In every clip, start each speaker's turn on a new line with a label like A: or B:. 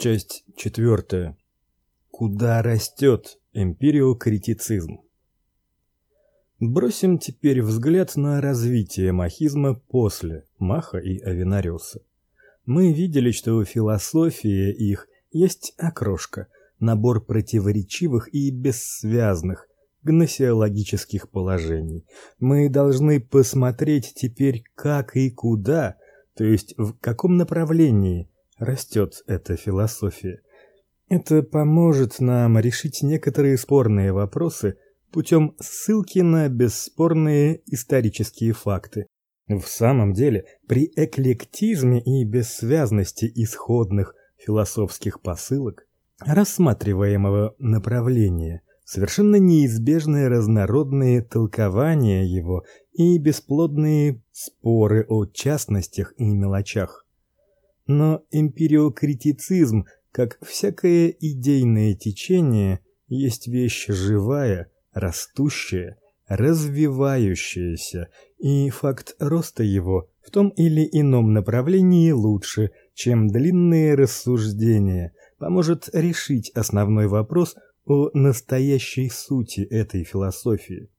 A: Часть четвертая. Куда растет эмпириокритицизм? Бросим теперь взгляд на развитие махизма после Маха и Авенариуса. Мы видели, что философия их есть окрошка, набор противоречивых и бессвязных гносеологических положений. Мы должны посмотреть теперь, как и куда, то есть в каком направлении растет эта философия. Это поможет нам решить некоторые спорные вопросы путем ссылки на бесспорные исторические факты. В самом деле, при эклектизме и бессвязности исходных философских посылок рассматриваемого направления совершенно неизбежны разнородные толкования его и бесплодные споры о частностях и мелочах. Но эмпириокритицизм, как всякое идейное течение, есть вещь живая, растущая, развивающаяся, и факт роста его в том или ином направлении лучше, чем длинные рассуждения, поможет решить основной вопрос о настоящей сути этой философии.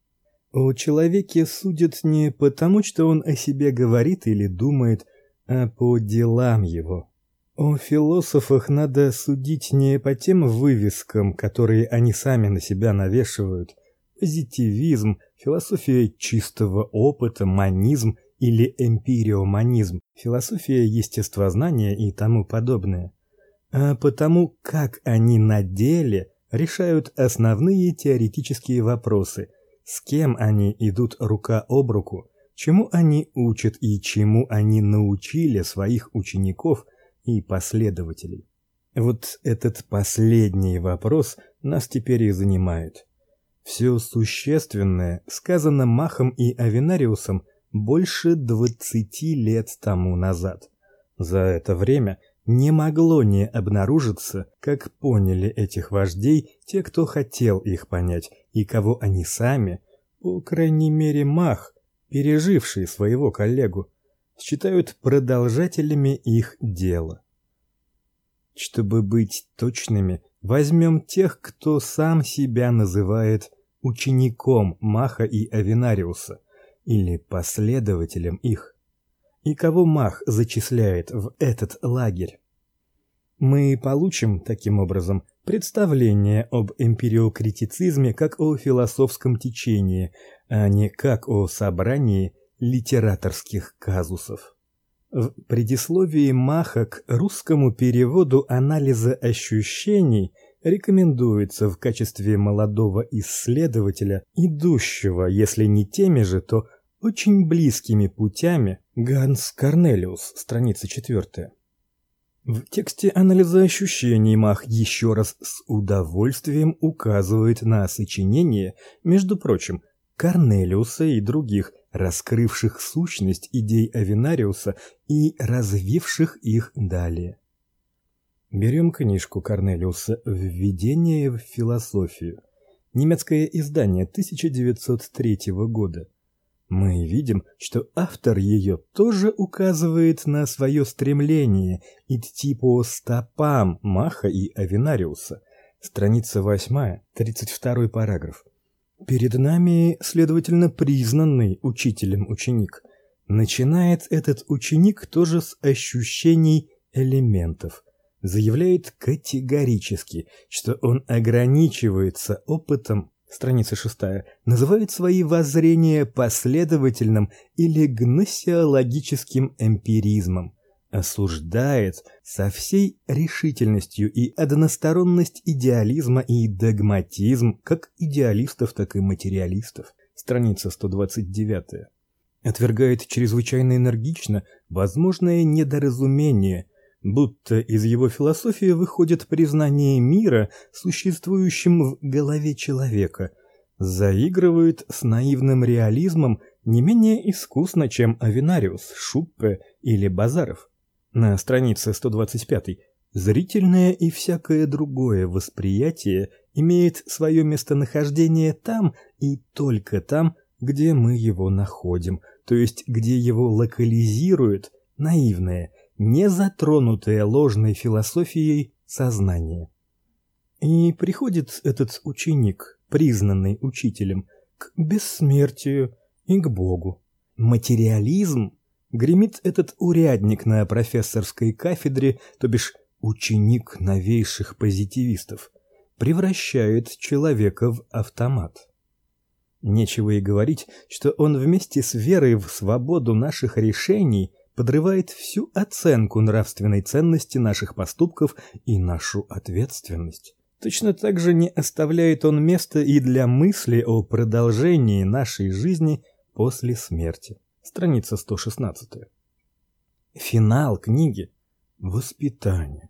A: О человеке судят не потому, что он о себе говорит или думает, а по делам его. О философах надо судить не по тем вывескам, которые они сами на себя навешивают. Позитивизм, философия чистого опыта, манизм или эмпириоманизм, философия естествознания и тому подобное. А потому, как они на деле решают основные теоретические вопросы, с кем они идут рука об руку, чему они учат и чему они научили своих учеников и последователей. Вот этот последний вопрос нас теперь и занимает. Все существенное сказано Махом и Авенариусом больше двадцати лет тому назад. За это время не могло не обнаружиться, как поняли этих вождей те, кто хотел их понять, и кого они сами, по крайней мере, Мах, переживший своего коллегу, считают продолжателями их дела. Чтобы быть точными, возьмем тех, кто сам себя называет учеником Маха и Авенариуса или последователем их. И кого Мах зачисляет в этот лагерь? Мы получим таким образом представление об эмпириокритицизме как о философском течении, а не как о собрании литераторских казусов. В предисловии Маха к русскому переводу анализа ощущений рекомендуется в качестве молодого исследователя, идущего, если не теми же, то очень близкими путями, Ганс Корнелиус, страница 4. В тексте анализа ощущений Мах еще раз с удовольствием указывает на сочинение, между прочим, Корнелиуса и других, раскрывших сущность идей Авенариуса и развивших их далее. Берем книжку Корнелиуса «Введение в философию», немецкое издание 1903 года мы видим, что автор ее тоже указывает на свое стремление идти по стопам Маха и Авенариуса. Страница 8, 32 параграф. Перед нами, следовательно, признанный учителем ученик. Начинает этот ученик тоже с ощущений элементов. Заявляет категорически, что он ограничивается опытом страница 6, называет свои воззрения последовательным или гносеологическим эмпиризмом, осуждает со всей решительностью и односторонность идеализма и догматизм как идеалистов, так и материалистов. Страница 129. Отвергает чрезвычайно энергично возможное недоразумение – будто из его философии выходит признание мира, существующим в голове человека, заигрывает с наивным реализмом не менее искусно, чем Авенариус, Шуппе или Базаров. На странице 125 зрительное и всякое другое восприятие имеет свое местонахождение там и только там, где мы его находим, то есть где его локализирует наивное – не затронутое ложной философией сознание. И приходит этот ученик, признанный учителем, к бессмертию и к Богу. Материализм гремит этот урядник на профессорской кафедре, то бишь ученик новейших позитивистов, превращает человека в автомат. Нечего и говорить, что он вместе с верой в свободу наших решений подрывает всю оценку нравственной ценности наших поступков и нашу ответственность. Точно так же не оставляет он места и для мысли о продолжении нашей жизни после смерти. Страница 116. Финал книги воспитание.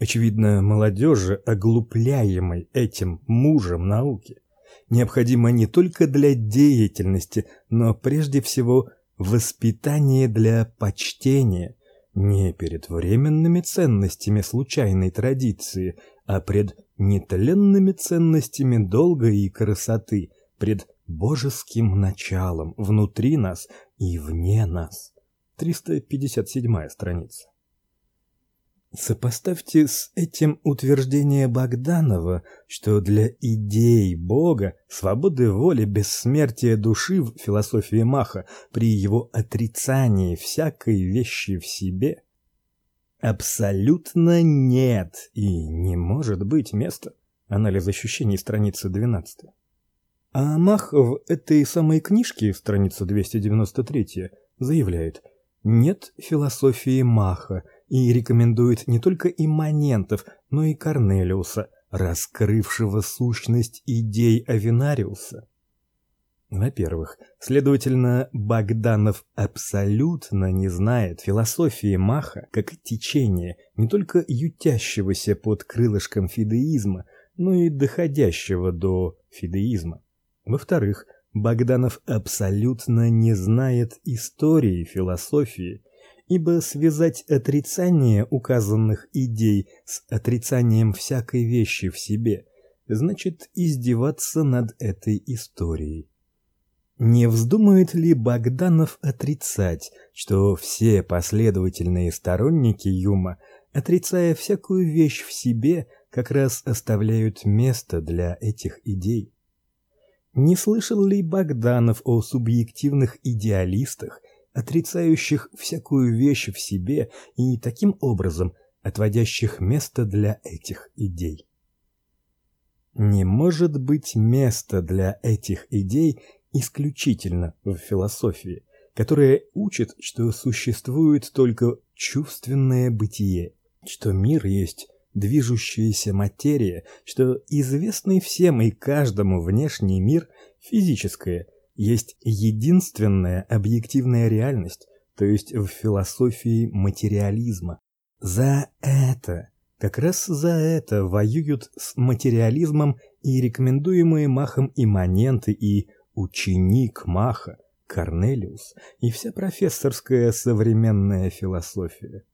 A: Очевидно, молодежи, оглупляемой этим мужем науки, необходимо не только для деятельности, но прежде всего воспитание для почтения не перед временными ценностями случайной традиции, а пред нетленными ценностями долга и красоты, пред божеским началом внутри нас и вне нас. 357 страница. Сопоставьте с этим утверждение Богданова, что для идей Бога, свободы воли, бессмертия души в философии Маха при его отрицании всякой вещи в себе абсолютно нет и не может быть места. Анализ ощущений, страница 12. А Мах в этой самой книжке, страница 293, заявляет: "Нет философии Маха" и рекомендует не только имманентов, но и Корнелиуса, раскрывшего сущность идей Авинариуса. Во-первых, следовательно, Богданов абсолютно не знает философии Маха как течения, не только ютящегося под крылышком фидеизма, но и доходящего до фидеизма. Во-вторых, Богданов абсолютно не знает истории философии, ибо связать отрицание указанных идей с отрицанием всякой вещи в себе значит издеваться над этой историей. Не вздумает ли Богданов отрицать, что все последовательные сторонники Юма, отрицая всякую вещь в себе, как раз оставляют место для этих идей? Не слышал ли Богданов о субъективных идеалистах, отрицающих всякую вещь в себе и таким образом отводящих место для этих идей. Не может быть места для этих идей исключительно в философии, которая учит, что существует только чувственное бытие, что мир есть движущаяся материя, что известный всем и каждому внешний мир физическое – есть единственная объективная реальность, то есть в философии материализма. За это, как раз за это воюют с материализмом и рекомендуемые Махом имманенты и ученик Маха Корнелиус и вся профессорская современная философия.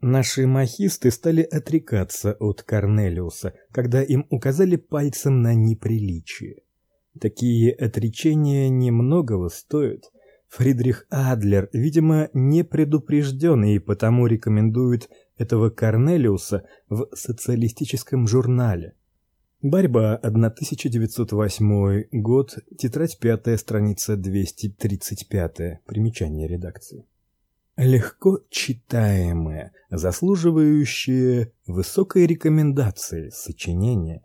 A: Наши махисты стали отрекаться от Корнелиуса, когда им указали пальцем на неприличие. Такие отречения немногого стоят. Фридрих Адлер, видимо, не предупрежден и потому рекомендует этого Корнелиуса в социалистическом журнале. Борьба 1908 год, тетрадь 5, страница 235. Примечание редакции. Легко читаемое, заслуживающее высокой рекомендации сочинение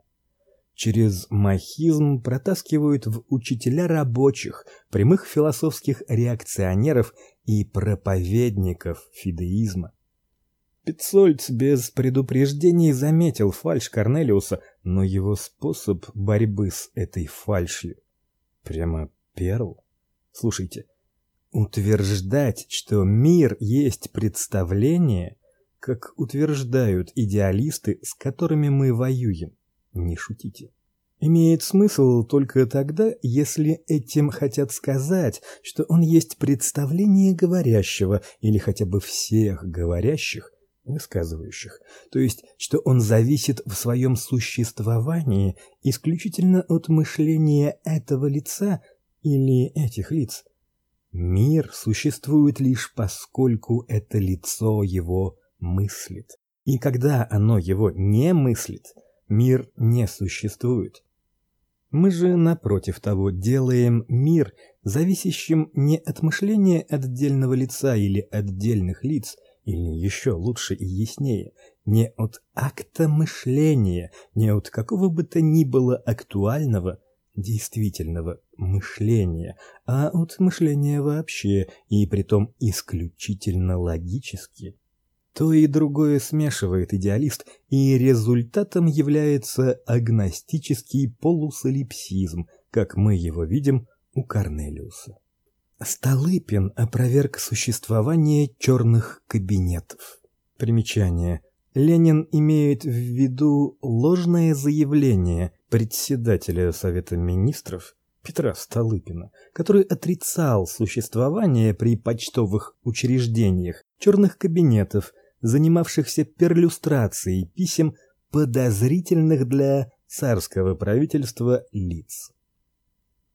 A: через махизм протаскивают в учителя рабочих, прямых философских реакционеров и проповедников фидеизма. Петцольц без предупреждений заметил фальшь Корнелиуса, но его способ борьбы с этой фальшью прямо перл. Слушайте, утверждать, что мир есть представление, как утверждают идеалисты, с которыми мы воюем, не шутите. Имеет смысл только тогда, если этим хотят сказать, что он есть представление говорящего или хотя бы всех говорящих, высказывающих, то есть что он зависит в своем существовании исключительно от мышления этого лица или этих лиц. Мир существует лишь поскольку это лицо его мыслит. И когда оно его не мыслит, мир не существует. Мы же напротив того делаем мир зависящим не от мышления отдельного лица или отдельных лиц, или еще лучше и яснее, не от акта мышления, не от какого бы то ни было актуального, действительного мышления, а от мышления вообще, и притом исключительно логически. То и другое смешивает идеалист, и результатом является агностический полусолипсизм, как мы его видим у Корнелиуса. Столыпин опроверг существование черных кабинетов. Примечание. Ленин имеет в виду ложное заявление председателя Совета министров Петра Столыпина, который отрицал существование при почтовых учреждениях черных кабинетов, занимавшихся перлюстрацией писем подозрительных для царского правительства лиц.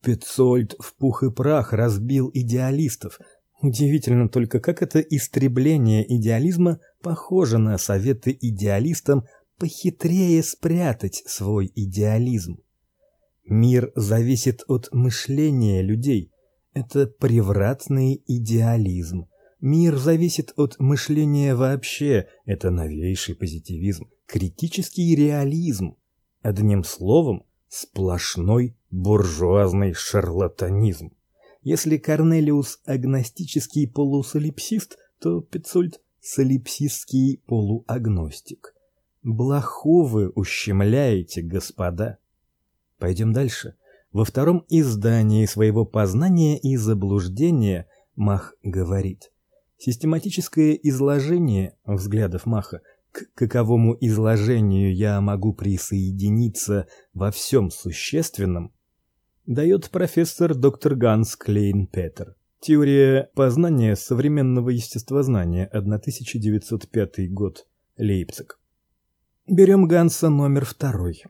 A: Петцольд в пух и прах разбил идеалистов. Удивительно только, как это истребление идеализма похоже на советы идеалистам похитрее спрятать свой идеализм. Мир зависит от мышления людей. Это превратный идеализм. Мир зависит от мышления вообще. Это новейший позитивизм, критический реализм. Одним словом, сплошной буржуазный шарлатанизм. Если Корнелиус агностический полусолипсист, то Петцольд солипсистский полуагностик. Блоху ущемляете, господа. Пойдем дальше. Во втором издании своего познания и заблуждения Мах говорит: Систематическое изложение взглядов Маха, к каковому изложению я могу присоединиться во всем существенном, дает профессор доктор Ганс Клейн-Петер. Теория познания современного естествознания, 1905 год, Лейпциг. Берем Ганса номер второй.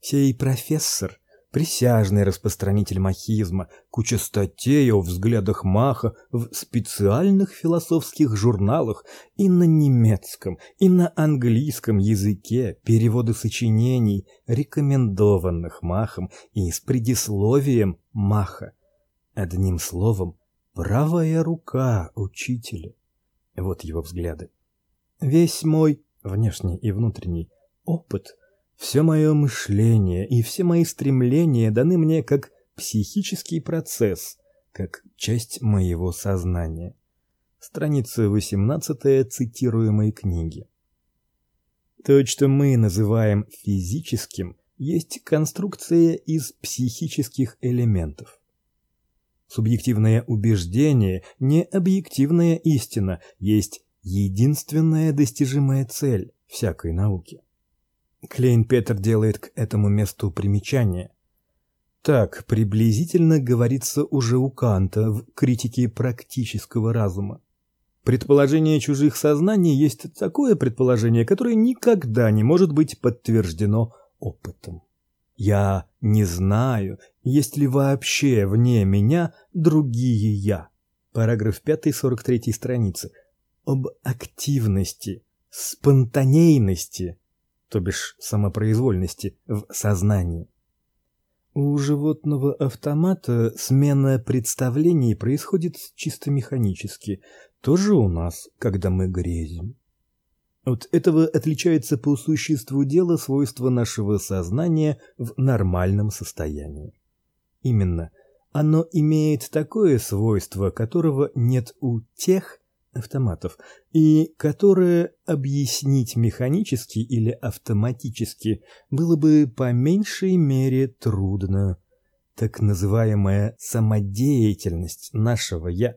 A: Сей профессор присяжный распространитель махизма, куча статей о взглядах Маха в специальных философских журналах и на немецком, и на английском языке, переводы сочинений, рекомендованных Махом и с предисловием Маха. Одним словом, правая рука учителя. Вот его взгляды. Весь мой внешний и внутренний опыт все мое мышление и все мои стремления даны мне как психический процесс, как часть моего сознания. Страница 18 цитируемой книги. То, что мы называем физическим, есть конструкция из психических элементов. Субъективное убеждение, не объективная истина, есть единственная достижимая цель всякой науки. Клейн Петер делает к этому месту примечание. Так приблизительно говорится уже у Канта в критике практического разума. Предположение чужих сознаний есть такое предположение, которое никогда не может быть подтверждено опытом. Я не знаю, есть ли вообще вне меня другие я. Параграф 5 43 страницы. Об активности, спонтанейности то бишь самопроизвольности в сознании. У животного автомата смена представлений происходит чисто механически, тоже у нас, когда мы грезим. От этого отличается по существу дела свойство нашего сознания в нормальном состоянии. Именно оно имеет такое свойство, которого нет у тех, автоматов, и которое объяснить механически или автоматически было бы по меньшей мере трудно. Так называемая самодеятельность нашего я.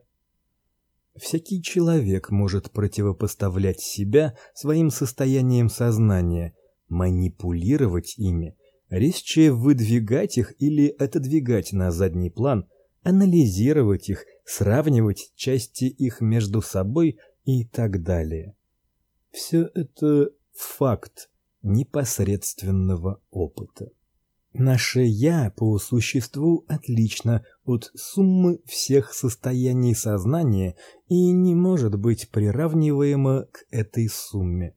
A: Всякий человек может противопоставлять себя своим состояниям сознания, манипулировать ими, резче выдвигать их или отодвигать на задний план, анализировать их сравнивать части их между собой и так далее. Все это факт непосредственного опыта. Наше я по существу отлично от суммы всех состояний сознания и не может быть приравниваемо к этой сумме.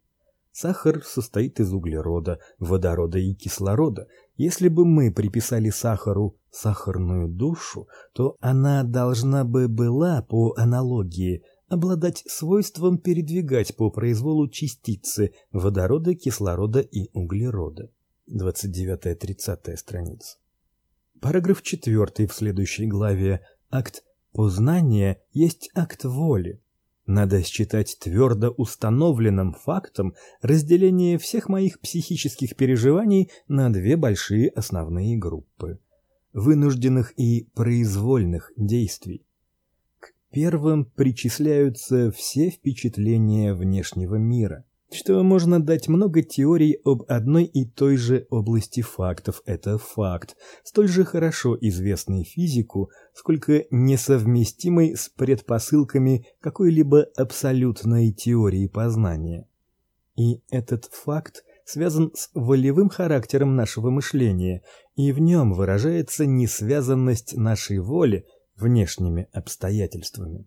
A: Сахар состоит из углерода, водорода и кислорода. Если бы мы приписали сахару сахарную душу, то она должна бы была по аналогии обладать свойством передвигать по произволу частицы водорода, кислорода и углерода. 29-30 страница. Параграф 4 в следующей главе. Акт познания есть акт воли. Надо считать твердо установленным фактом разделение всех моих психических переживаний на две большие основные группы вынужденных и произвольных действий. К первым причисляются все впечатления внешнего мира, что можно дать много теорий об одной и той же области фактов. Это факт, столь же хорошо известный физику, сколько несовместимый с предпосылками какой-либо абсолютной теории познания. И этот факт связан с волевым характером нашего мышления, и в нем выражается несвязанность нашей воли внешними обстоятельствами.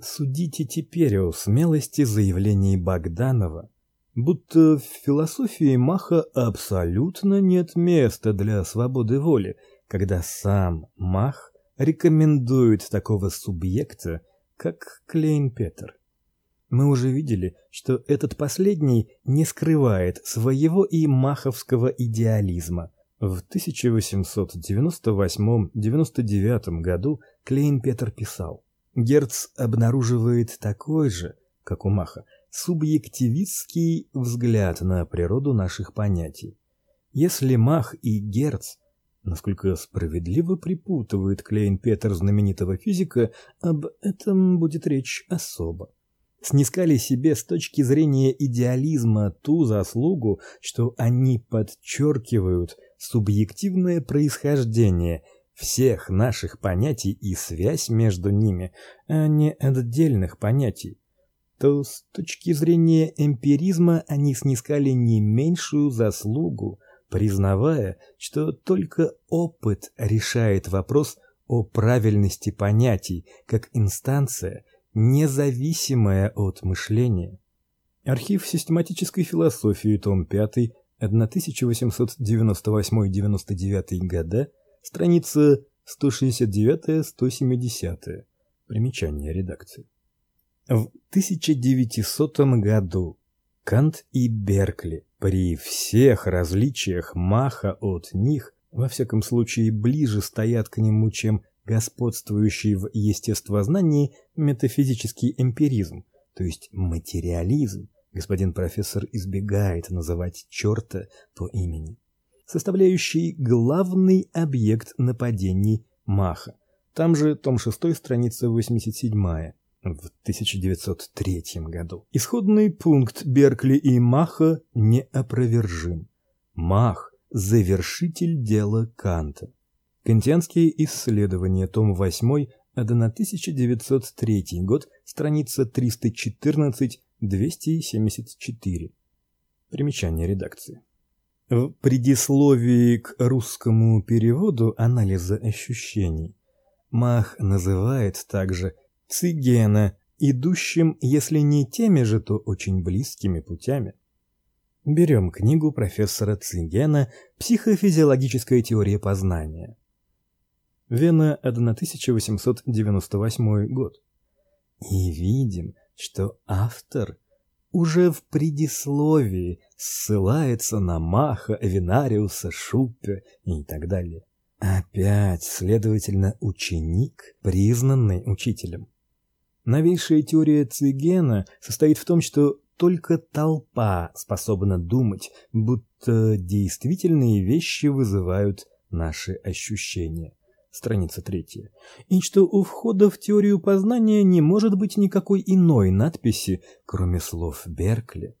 A: Судите теперь о смелости заявлений Богданова, будто в философии Маха абсолютно нет места для свободы воли, когда сам Мах рекомендует такого субъекта, как Клейн-Петер. Мы уже видели, что этот последний не скрывает своего и маховского идеализма. В 1898-99 году Клейн-Петер писал: Герц обнаруживает такой же, как у Маха, субъективистский взгляд на природу наших понятий. Если Мах и Герц насколько справедливо припутывает Клейн-Петер знаменитого физика, об этом будет речь особо. Снискали себе с точки зрения идеализма ту заслугу, что они подчеркивают субъективное происхождение всех наших понятий и связь между ними, а не отдельных понятий. То с точки зрения эмпиризма они снискали не меньшую заслугу, признавая, что только опыт решает вопрос о правильности понятий как инстанция, независимая от мышления. Архив систематической философии, том 5, 1898-99 года, страница 169-170. Примечание редакции. В 1900 году Кант и Беркли при всех различиях Маха от них, во всяком случае, ближе стоят к нему, чем господствующий в естествознании метафизический эмпиризм, то есть материализм. Господин профессор избегает называть чёрта по имени, составляющий главный объект нападений Маха. Там же том 6, страница 87 в 1903 году. Исходный пункт Беркли и Маха неопровержим. Мах завершитель дела Канта. Кантианские исследования, том 8, 1903 год, страница 314-274. Примечание редакции. В предисловии к русскому переводу анализа ощущений Мах называет также Цигена, идущим, если не теми же, то очень близкими путями. Берем книгу профессора Цигена Психофизиологическая теория познания. Вена, 1898 год. И видим, что автор уже в предисловии ссылается на Маха, Винариуса, Шуппе и так далее. Опять, следовательно, ученик, признанный учителем. Новейшая теория Цигена состоит в том, что только толпа способна думать, будто действительные вещи вызывают наши ощущения. Страница третья. И что у входа в теорию познания не может быть никакой иной надписи, кроме слов Беркли.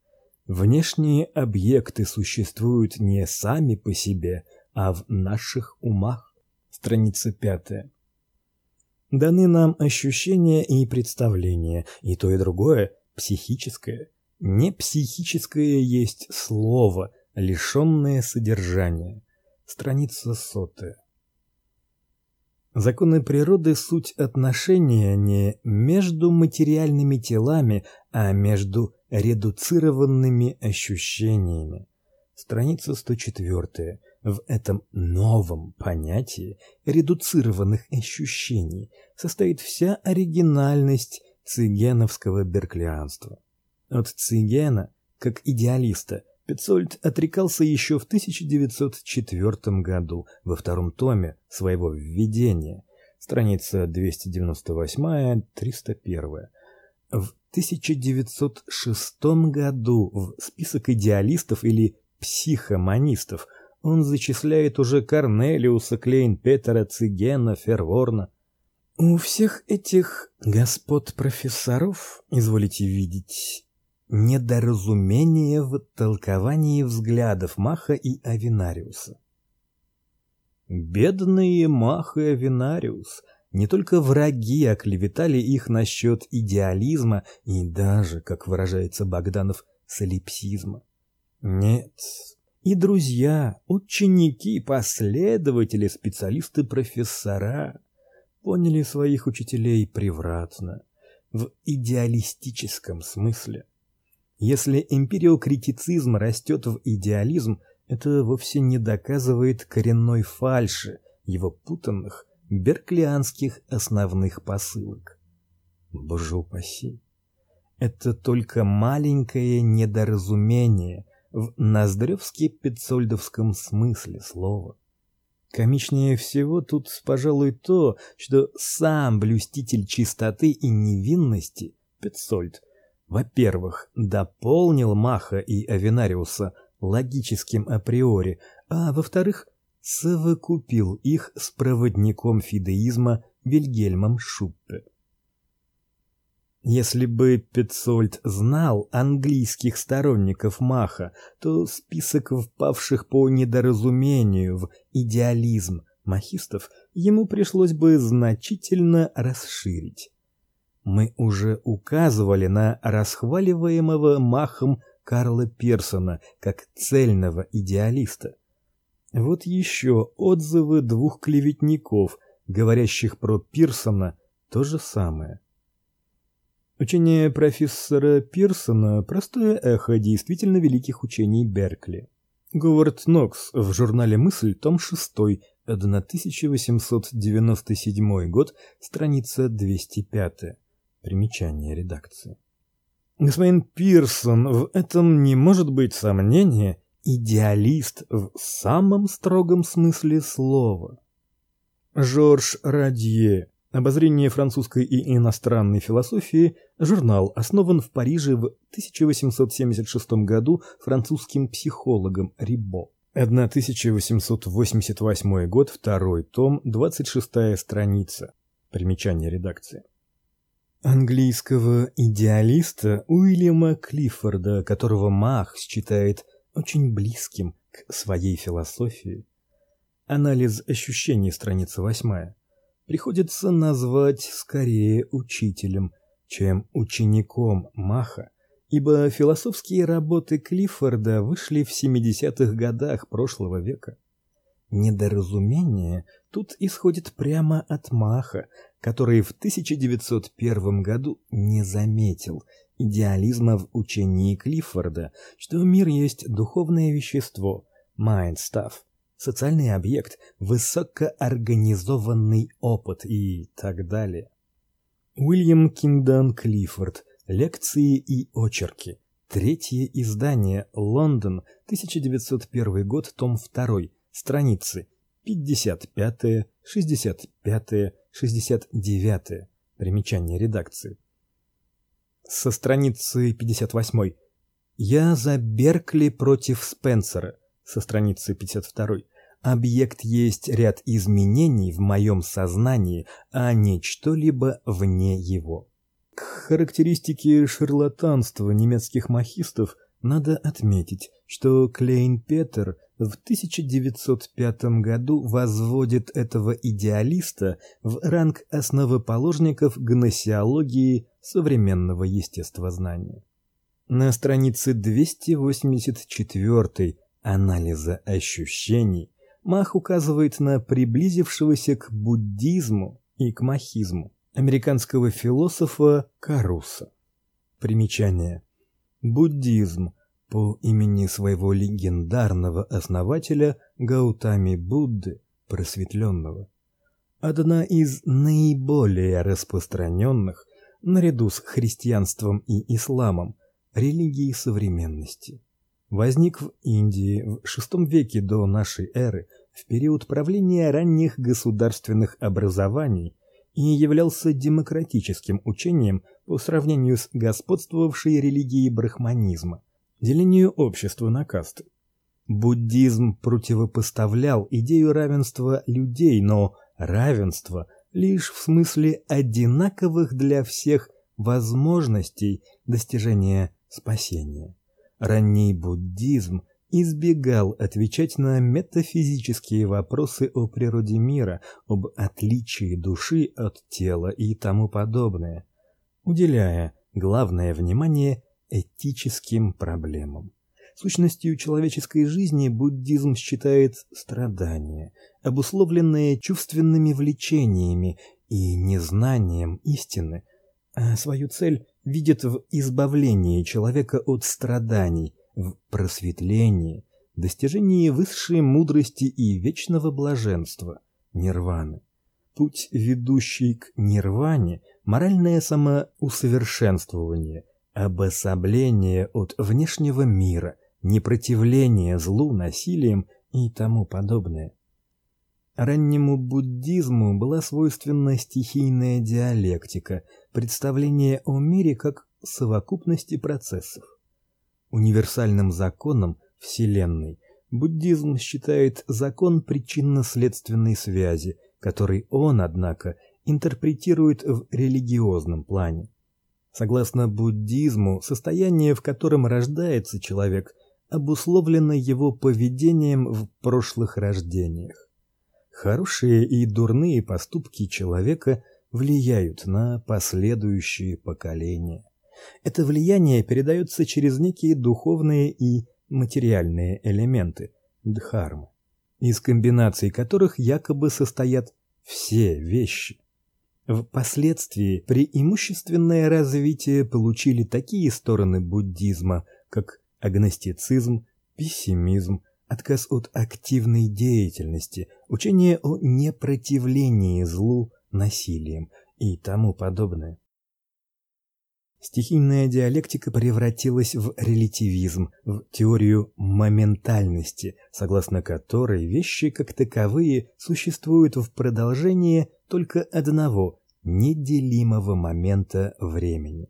A: Внешние объекты существуют не сами по себе, а в наших умах. Страница пятая. Даны нам ощущения и представления, и то и другое психическое. Не психическое есть слово, лишённое содержания. Страница сотая. Законы природы суть отношения не между материальными телами, а между редуцированными ощущениями. Страница 104. В этом новом понятии редуцированных ощущений состоит вся оригинальность цигеновского берклианства. От Цигена, как идеалиста, Петцольд отрекался еще в 1904 году во втором томе своего введения, страница 298-301. В 1906 году в список идеалистов или психоманистов он зачисляет уже Корнелиуса, Клейн-Петера, Цигена, Ферворна. У всех этих господ профессоров, изволите видеть, недоразумение в толковании взглядов Маха и Авинариуса. Бедные Мах и Авинариус не только враги оклеветали их насчет идеализма и даже, как выражается Богданов, солипсизма. Нет, и друзья, ученики, последователи, специалисты, профессора поняли своих учителей превратно, в идеалистическом смысле. Если эмпириокритицизм растет в идеализм, это вовсе не доказывает коренной фальши его путанных берклианских основных посылок. Боже упаси. Это только маленькое недоразумение в ноздревски-петцольдовском смысле слова. Комичнее всего тут, пожалуй, то, что сам блюститель чистоты и невинности Петцольд во-первых, дополнил Маха и Авинариуса логическим априори, а во-вторых, совокупил их с проводником фидеизма Вильгельмом Шуппе. Если бы Петцольд знал английских сторонников Маха, то список впавших по недоразумению в идеализм махистов ему пришлось бы значительно расширить мы уже указывали на расхваливаемого Махом Карла Пирсона как цельного идеалиста. Вот еще отзывы двух клеветников, говорящих про Пирсона то же самое. Учение профессора Пирсона простое эхо действительно великих учений Беркли. Говард Нокс в журнале Мысль, том 6, 1897 год, страница 205. Примечание редакции. Господин Пирсон, в этом не может быть сомнения, идеалист в самом строгом смысле слова. Жорж Радье. Обозрение французской и иностранной философии. Журнал основан в Париже в 1876 году французским психологом Рибо. 1888 год, второй том, 26 страница. Примечание редакции английского идеалиста Уильяма Клиффорда, которого Мах считает очень близким к своей философии. Анализ ощущений, страница 8. Приходится назвать скорее учителем, чем учеником Маха, ибо философские работы Клиффорда вышли в 70-х годах прошлого века. Недоразумение тут исходит прямо от Маха, который в 1901 году не заметил идеализма в учении Клиффорда, что мир есть духовное вещество, mind stuff, социальный объект, высокоорганизованный опыт и так далее. Уильям Киндан Клиффорд. Лекции и очерки. Третье издание. Лондон, 1901 год, том 2. Страницы 55, 65, 69. Примечание редакции. Со страницы 58. Я за Беркли против Спенсера. Со страницы 52. Объект есть ряд изменений в моем сознании, а не что-либо вне его. К характеристике шарлатанства немецких махистов надо отметить, что Клейн Петер в 1905 году возводит этого идеалиста в ранг основоположников гносеологии современного естествознания. На странице 284 анализа ощущений Мах указывает на приблизившегося к буддизму и к махизму американского философа Каруса. Примечание. Буддизм по имени своего легендарного основателя Гаутами Будды, просветленного. Одна из наиболее распространенных наряду с христианством и исламом религий современности. Возник в Индии в VI веке до нашей эры, в период правления ранних государственных образований и являлся демократическим учением по сравнению с господствовавшей религией брахманизма, делению общества на касты. Буддизм противопоставлял идею равенства людей, но равенство лишь в смысле одинаковых для всех возможностей достижения спасения. Ранний буддизм избегал отвечать на метафизические вопросы о природе мира, об отличии души от тела и тому подобное, уделяя главное внимание этическим проблемам. Сущностью человеческой жизни буддизм считает страдания, обусловленные чувственными влечениями и незнанием истины, а свою цель видит в избавлении человека от страданий, в просветлении, достижении высшей мудрости и вечного блаженства, нирваны. Путь, ведущий к нирване, моральное самоусовершенствование, обособление от внешнего мира, непротивление злу насилием и тому подобное. Раннему буддизму была свойственна стихийная диалектика, представление о мире как совокупности процессов. Универсальным законом Вселенной буддизм считает закон причинно-следственной связи, который он, однако, интерпретирует в религиозном плане. Согласно буддизму, состояние, в котором рождается человек, обусловлено его поведением в прошлых рождениях. Хорошие и дурные поступки человека влияют на последующие поколения. Это влияние передается через некие духовные и материальные элементы дхармы, из комбинаций которых якобы состоят все вещи. Впоследствии преимущественное развитие получили такие стороны буддизма, как агностицизм, пессимизм, отказ от активной деятельности, учение о непротивлении злу насилием и тому подобное. Стихийная диалектика превратилась в релятивизм, в теорию моментальности, согласно которой вещи как таковые существуют в продолжении только одного неделимого момента времени.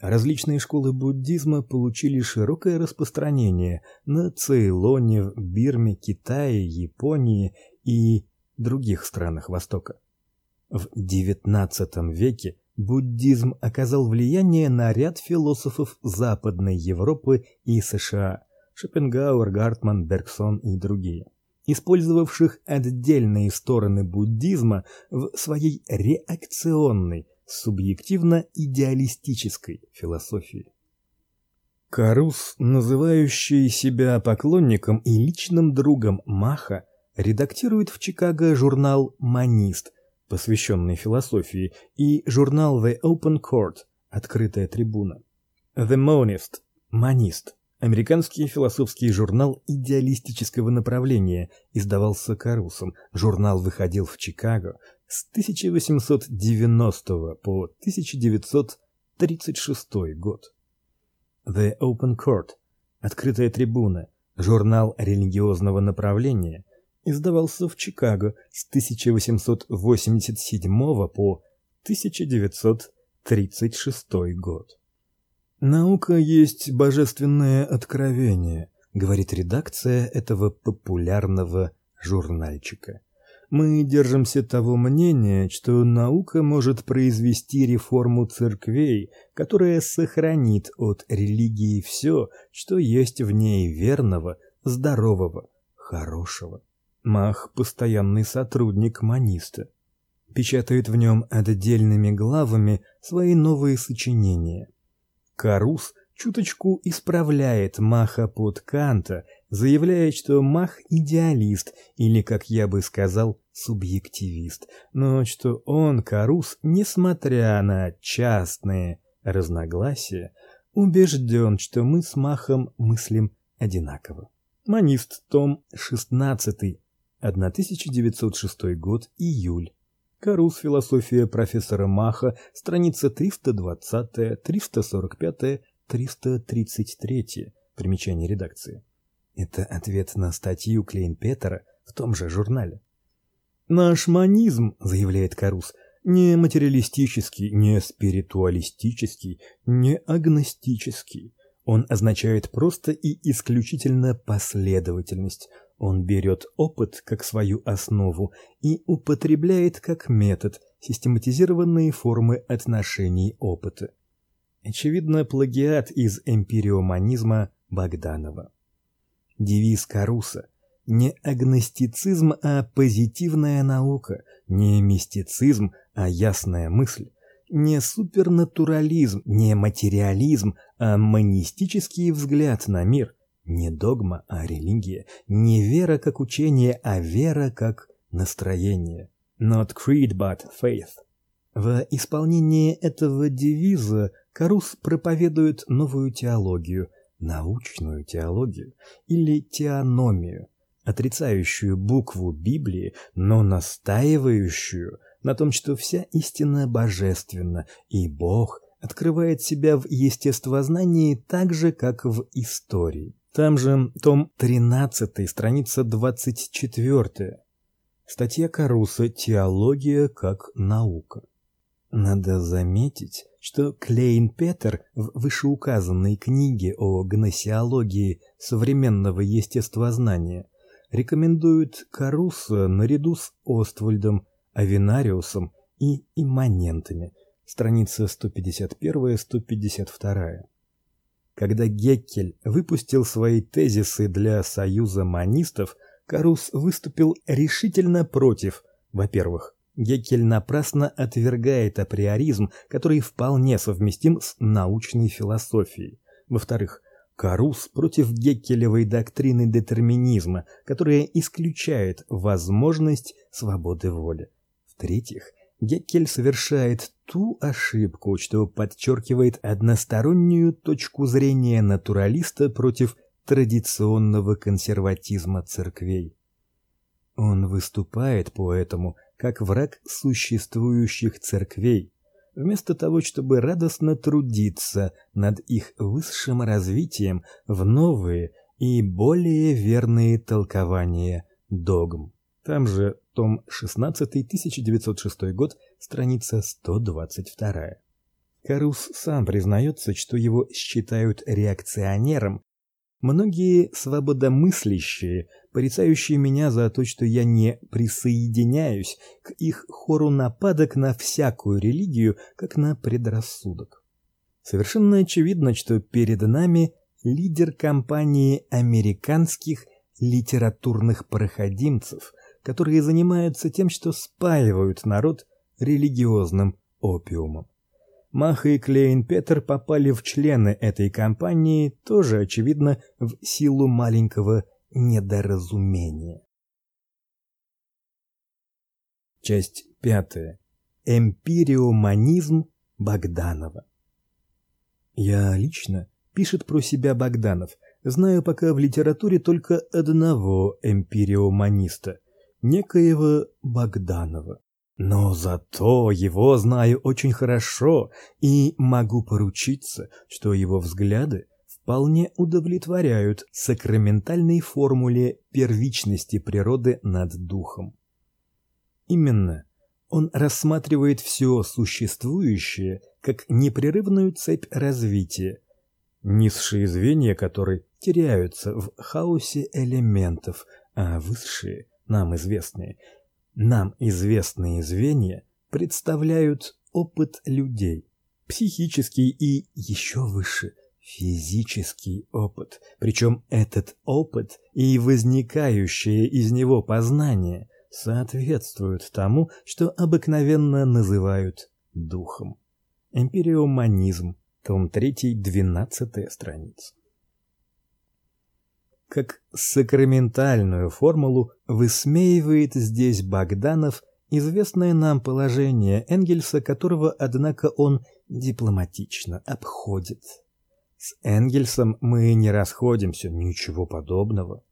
A: Различные школы буддизма получили широкое распространение на Цейлоне, в Бирме, Китае, Японии и других странах Востока. В XIX веке буддизм оказал влияние на ряд философов Западной Европы и США: Шопенгауэр, Гартман, Бергсон и другие, использовавших отдельные стороны буддизма в своей реакционной субъективно-идеалистической философии. Карус, называющий себя поклонником и личным другом Маха, редактирует в Чикаго журнал Манист, посвященный философии, и журнал The Open Court, открытая трибуна. The Monist, Манист, американский философский журнал идеалистического направления, издавался Карусом. Журнал выходил в Чикаго, с 1890 по 1936 год. The Open Court, открытая трибуна, журнал религиозного направления, издавался в Чикаго с 1887 по 1936 год. Наука есть божественное откровение, говорит редакция этого популярного журнальчика мы держимся того мнения, что наука может произвести реформу церквей, которая сохранит от религии все, что есть в ней верного, здорового, хорошего. Мах постоянный сотрудник Маниста. Печатает в нем отдельными главами свои новые сочинения. Карус чуточку исправляет Маха под Канта заявляет, что Мах идеалист или, как я бы сказал, субъективист, но что он, Карус, несмотря на частные разногласия, убежден, что мы с Махом мыслим одинаково. Манист, том 16, 1906 год, июль. Карус. Философия профессора Маха. Страница 320, 345, 333. Примечание редакции. Это ответ на статью Клейн-Петера в том же журнале. Наш манизм, заявляет Карус, не материалистический, не спиритуалистический, не агностический. Он означает просто и исключительно последовательность, он берет опыт как свою основу и употребляет как метод систематизированные формы отношений опыта. Очевидно, плагиат из эмпириоманизма Богданова. Девиз Каруса не агностицизм, а позитивная наука, не мистицизм, а ясная мысль, не супернатурализм, не материализм, а монистический взгляд на мир, не догма, а религия. Не вера как учение, а вера как настроение. Not creed, but faith. В исполнении этого девиза Карус проповедует новую теологию, научную теологию или теономию, отрицающую букву Библии, но настаивающую на том, что вся истина божественна, и Бог открывает себя в естествознании так же, как в истории. Там же том 13, страница 24. Статья Каруса Теология как наука. Надо заметить, что Клейн Петер в вышеуказанной книге о гносеологии современного естествознания рекомендует Каруса наряду с Оствальдом, Авинариусом и имманентами. Страница 151-152. Когда Геккель выпустил свои тезисы для Союза манистов, Карус выступил решительно против. Во-первых, Геккель напрасно отвергает априоризм, который вполне совместим с научной философией. Во-вторых, Карус против Геккелевой доктрины детерминизма, которая исключает возможность свободы воли. В-третьих, Геккель совершает ту ошибку, что подчеркивает одностороннюю точку зрения натуралиста против традиционного консерватизма церквей. Он выступает поэтому как враг существующих церквей, вместо того, чтобы радостно трудиться над их высшим развитием в новые и более верные толкования догм. Там же том 16, 1906 год, страница 122. Карус сам признается, что его считают реакционером. Многие свободомыслящие, порицающие меня за то, что я не присоединяюсь к их хору нападок на всякую религию, как на предрассудок. Совершенно очевидно, что перед нами лидер кампании американских литературных проходимцев, которые занимаются тем, что спаивают народ религиозным опиумом. Маха и Клейн Петер попали в члены этой компании тоже очевидно в силу маленького недоразумения. Часть пятая. Эмпириоманизм Богданова. Я лично, пишет про себя Богданов, знаю пока в литературе только одного эмпириоманиста, некоего Богданова. Но зато его знаю очень хорошо и могу поручиться, что его взгляды вполне удовлетворяют сакраментальной формуле первичности природы над духом. Именно он рассматривает все существующее как непрерывную цепь развития, низшие звенья которой теряются в хаосе элементов, а высшие нам известные, нам известные звенья представляют опыт людей, психический и еще выше физический опыт. Причем этот опыт и возникающее из него познание соответствуют тому, что обыкновенно называют духом. Эмпириоманизм, том 3, 12 страница как сакраментальную формулу высмеивает здесь Богданов известное нам положение Энгельса, которого, однако, он дипломатично обходит. С Энгельсом мы не расходимся, ничего подобного.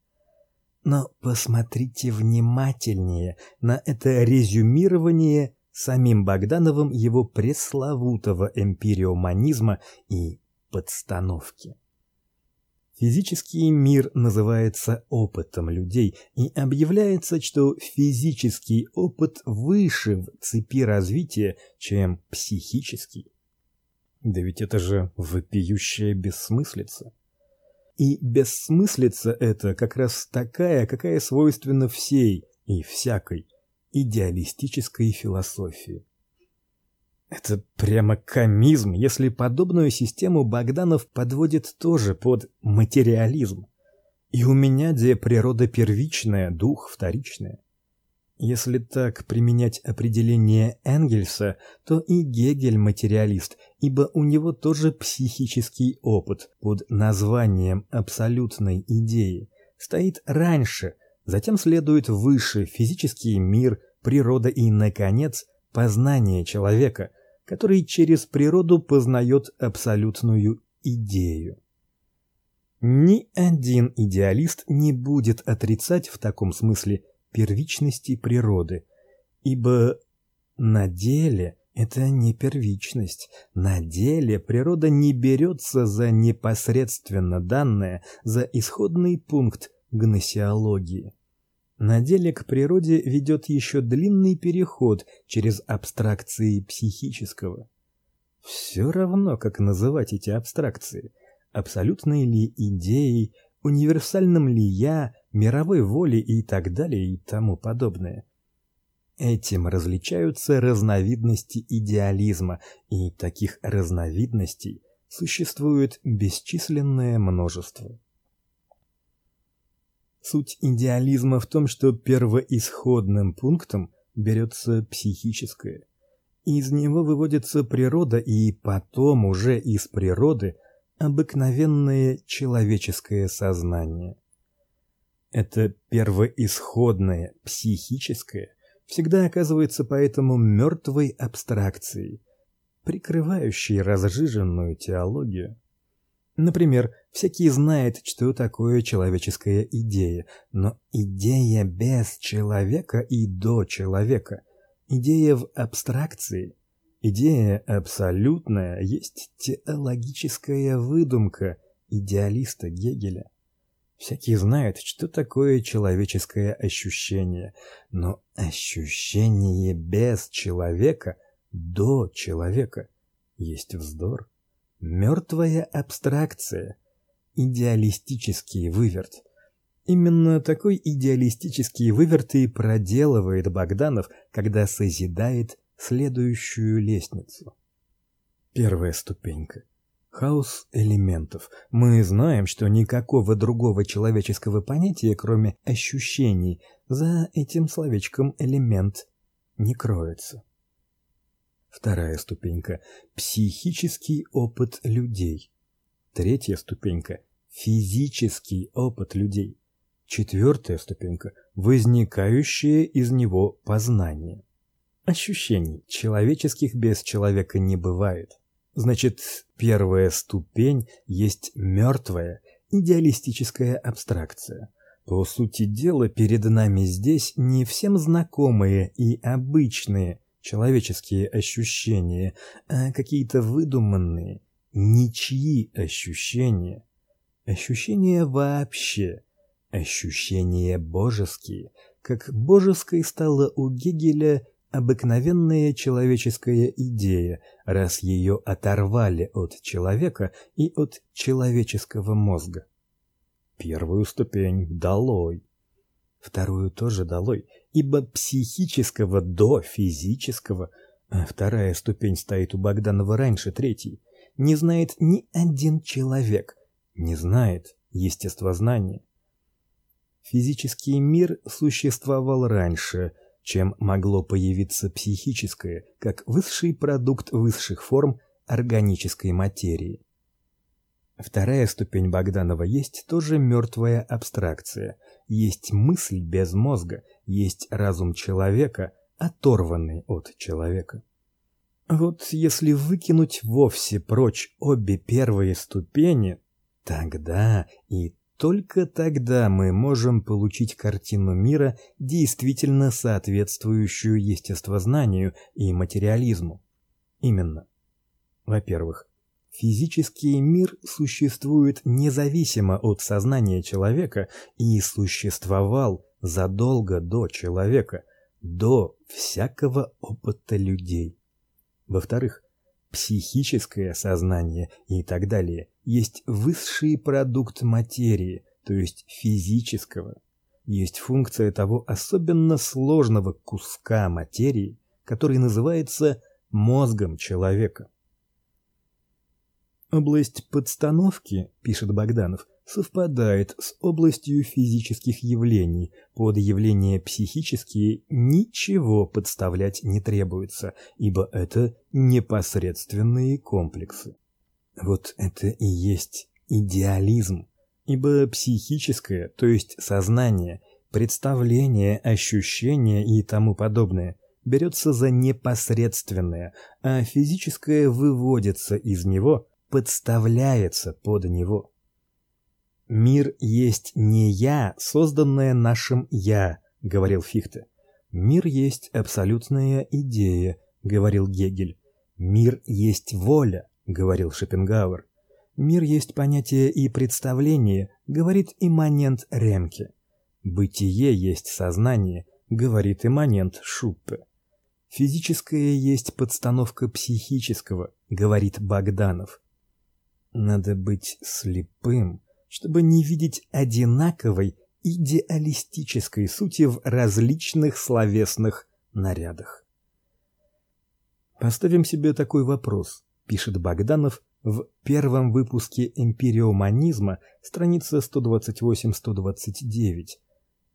A: Но посмотрите внимательнее на это резюмирование самим Богдановым его пресловутого эмпириоманизма и подстановки. Физический мир называется опытом людей, и объявляется, что физический опыт выше в цепи развития, чем психический. Да ведь это же вопиющая бессмыслица. И бессмыслица это как раз такая, какая свойственна всей и всякой идеалистической философии. Это прямо комизм, если подобную систему Богданов подводит тоже под материализм. И у меня где природа первичная, дух вторичная. Если так применять определение Энгельса, то и Гегель материалист, ибо у него тоже психический опыт под названием абсолютной идеи стоит раньше, затем следует выше физический мир, природа и наконец познание человека, который через природу познает абсолютную идею. Ни один идеалист не будет отрицать в таком смысле первичности природы, ибо на деле это не первичность. На деле природа не берется за непосредственно данное, за исходный пункт гносеологии. На деле к природе ведет еще длинный переход через абстракции психического. Все равно, как называть эти абстракции: абсолютной ли идеей, универсальным ли я, мировой волей и так далее и тому подобное. Этим различаются разновидности идеализма, и таких разновидностей существует бесчисленное множество. Суть идеализма в том, что первоисходным пунктом берется психическое. Из него выводится природа и потом уже из природы обыкновенное человеческое сознание. Это первоисходное психическое всегда оказывается поэтому мертвой абстракцией, прикрывающей разжиженную теологию. Например, всякий знает, что такое человеческая идея, но идея без человека и до человека, идея в абстракции, идея абсолютная есть теологическая выдумка идеалиста Гегеля. Всякий знает, что такое человеческое ощущение, но ощущение без человека до человека есть вздор. Мертвая абстракция, идеалистический выверт. Именно такой идеалистический выверт и проделывает Богданов, когда созидает следующую лестницу. Первая ступенька хаос элементов. Мы знаем, что никакого другого человеческого понятия, кроме ощущений, за этим словечком элемент не кроется. Вторая ступенька психический опыт людей. Третья ступенька физический опыт людей. Четвертая ступенька возникающее из него познание. Ощущений человеческих без человека не бывает. Значит, первая ступень есть мертвая идеалистическая абстракция. По сути дела, перед нами здесь не всем знакомые и обычные человеческие ощущения, а какие-то выдуманные, ничьи ощущения. Ощущения вообще, ощущения божеские, как божеской стало у Гегеля обыкновенная человеческая идея, раз ее оторвали от человека и от человеческого мозга. Первую ступень долой, вторую тоже долой, ибо психического до физического, а вторая ступень стоит у Богданова раньше третьей, не знает ни один человек, не знает естествознания. Физический мир существовал раньше, чем могло появиться психическое, как высший продукт высших форм органической материи. Вторая ступень Богданова есть тоже мертвая абстракция. Есть мысль без мозга, есть разум человека, оторванный от человека. Вот если выкинуть вовсе прочь обе первые ступени, тогда и только тогда мы можем получить картину мира, действительно соответствующую естествознанию и материализму. Именно. Во-первых, физический мир существует независимо от сознания человека и существовал задолго до человека, до всякого опыта людей. Во-вторых, психическое сознание и так далее есть высший продукт материи, то есть физического. Есть функция того особенно сложного куска материи, который называется мозгом человека. Область подстановки, пишет Богданов, совпадает с областью физических явлений. Под явления психические ничего подставлять не требуется, ибо это непосредственные комплексы. Вот это и есть идеализм, ибо психическое, то есть сознание, представление, ощущение и тому подобное берется за непосредственное, а физическое выводится из него, подставляется под него. Мир есть не я, созданное нашим я, говорил Фихте. Мир есть абсолютная идея, говорил Гегель. Мир есть воля, говорил Шопенгауэр. Мир есть понятие и представление, говорит имманент Ремке. Бытие есть сознание, говорит имманент Шуппе. Физическое есть подстановка психического, говорит Богданов. Надо быть слепым, чтобы не видеть одинаковой идеалистической сути в различных словесных нарядах. Поставим себе такой вопрос, пишет Богданов в первом выпуске Эмпириоманизма, страница 128-129.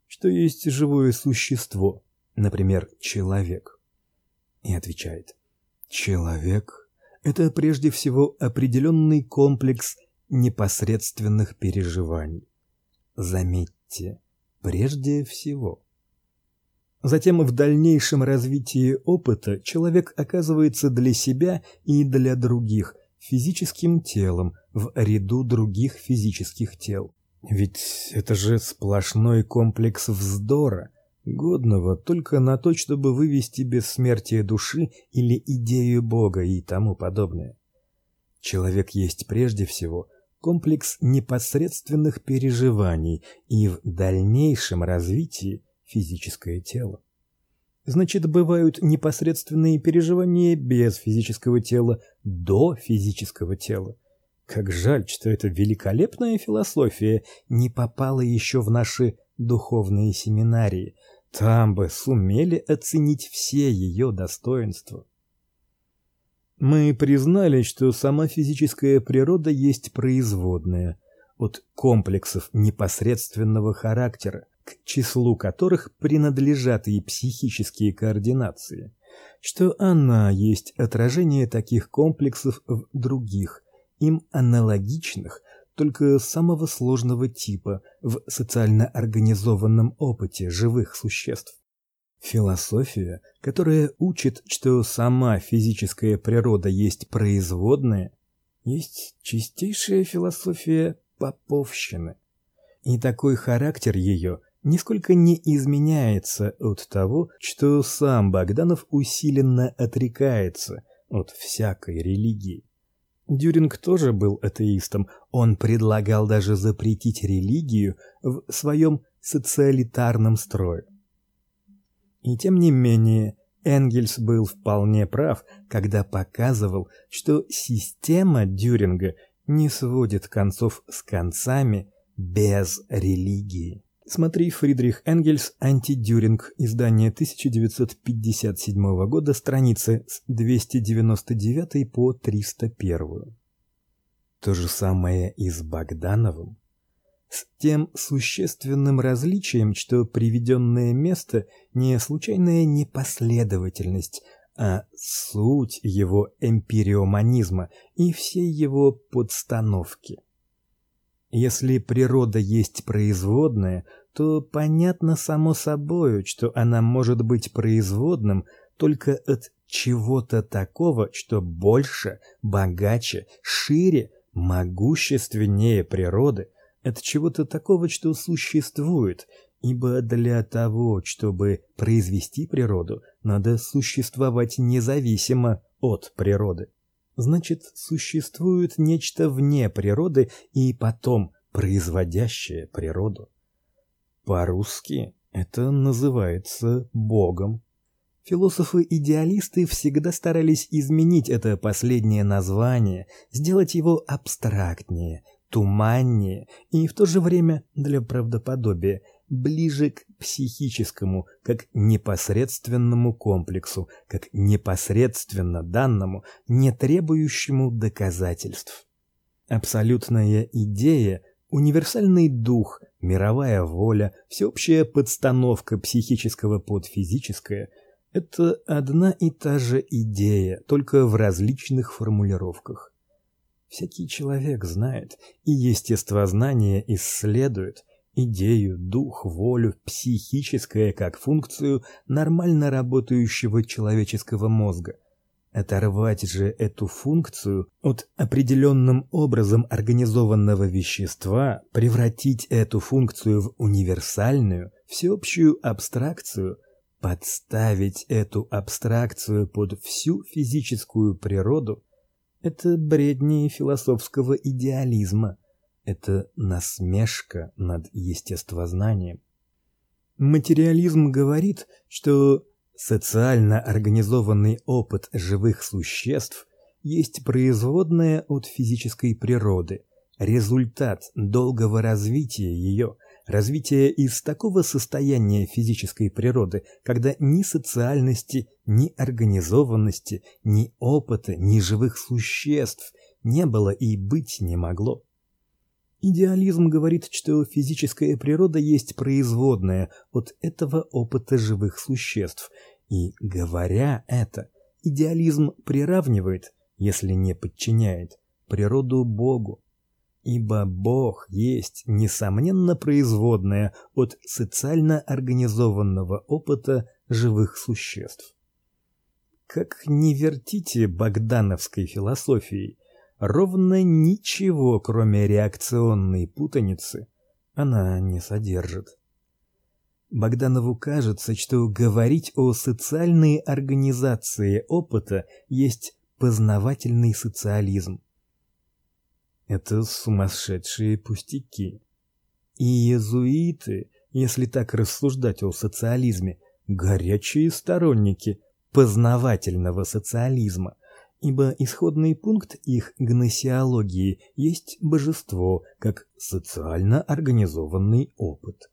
A: Что есть живое существо, например, человек? И отвечает: человек это прежде всего определенный комплекс непосредственных переживаний. Заметьте, прежде всего. Затем в дальнейшем развитии опыта человек оказывается для себя и для других физическим телом в ряду других физических тел. Ведь это же сплошной комплекс вздора, годного только на то, чтобы вывести бессмертие души или идею Бога и тому подобное. Человек есть прежде всего комплекс непосредственных переживаний и в дальнейшем развитии физическое тело. Значит, бывают непосредственные переживания без физического тела до физического тела. Как жаль, что эта великолепная философия не попала еще в наши духовные семинарии. Там бы сумели оценить все ее достоинства. Мы признали, что сама физическая природа есть производная от комплексов непосредственного характера, к числу которых принадлежат и психические координации, что она есть отражение таких комплексов в других, им аналогичных, только самого сложного типа в социально организованном опыте живых существ. Философия, которая учит, что сама физическая природа есть производная, есть чистейшая философия поповщины. И такой характер ее нисколько не изменяется от того, что сам Богданов усиленно отрекается от всякой религии. Дюринг тоже был атеистом. Он предлагал даже запретить религию в своем социалитарном строе. И тем не менее, Энгельс был вполне прав, когда показывал, что система Дюринга не сводит концов с концами без религии. Смотри Фридрих Энгельс Антидюринг, издание 1957 года, страницы с 299 по 301. То же самое и с Богдановым с тем существенным различием, что приведенное место не случайная непоследовательность, а суть его эмпириоманизма и всей его подстановки. Если природа есть производная, то понятно само собой, что она может быть производным только от чего-то такого, что больше, богаче, шире, могущественнее природы, от чего-то такого, что существует, ибо для того, чтобы произвести природу, надо существовать независимо от природы. Значит, существует нечто вне природы и потом производящее природу. По-русски это называется Богом. Философы-идеалисты всегда старались изменить это последнее название, сделать его абстрактнее, туманнее и в то же время для правдоподобия ближе к психическому, как непосредственному комплексу, как непосредственно данному, не требующему доказательств. Абсолютная идея, универсальный дух, мировая воля, всеобщая подстановка психического под физическое это одна и та же идея, только в различных формулировках. Всякий человек знает, и естествознание исследует, идею, дух, волю, психическое как функцию нормально работающего человеческого мозга. Оторвать же эту функцию от определенным образом организованного вещества, превратить эту функцию в универсальную, всеобщую абстракцию, подставить эту абстракцию под всю физическую природу это бредни философского идеализма это насмешка над естествознанием. Материализм говорит, что социально организованный опыт живых существ есть производная от физической природы, результат долгого развития ее, развития из такого состояния физической природы, когда ни социальности, ни организованности, ни опыта, ни живых существ не было и быть не могло. Идеализм говорит, что физическая природа есть производная от этого опыта живых существ, и говоря это, идеализм приравнивает, если не подчиняет, природу Богу. Ибо Бог есть несомненно производная от социально организованного опыта живых существ. Как не вертите богдановской философией, ровно ничего, кроме реакционной путаницы, она не содержит. Богданову кажется, что говорить о социальной организации опыта есть познавательный социализм. Это сумасшедшие пустяки. И иезуиты, если так рассуждать о социализме, горячие сторонники познавательного социализма ибо исходный пункт их гносеологии есть божество как социально организованный опыт.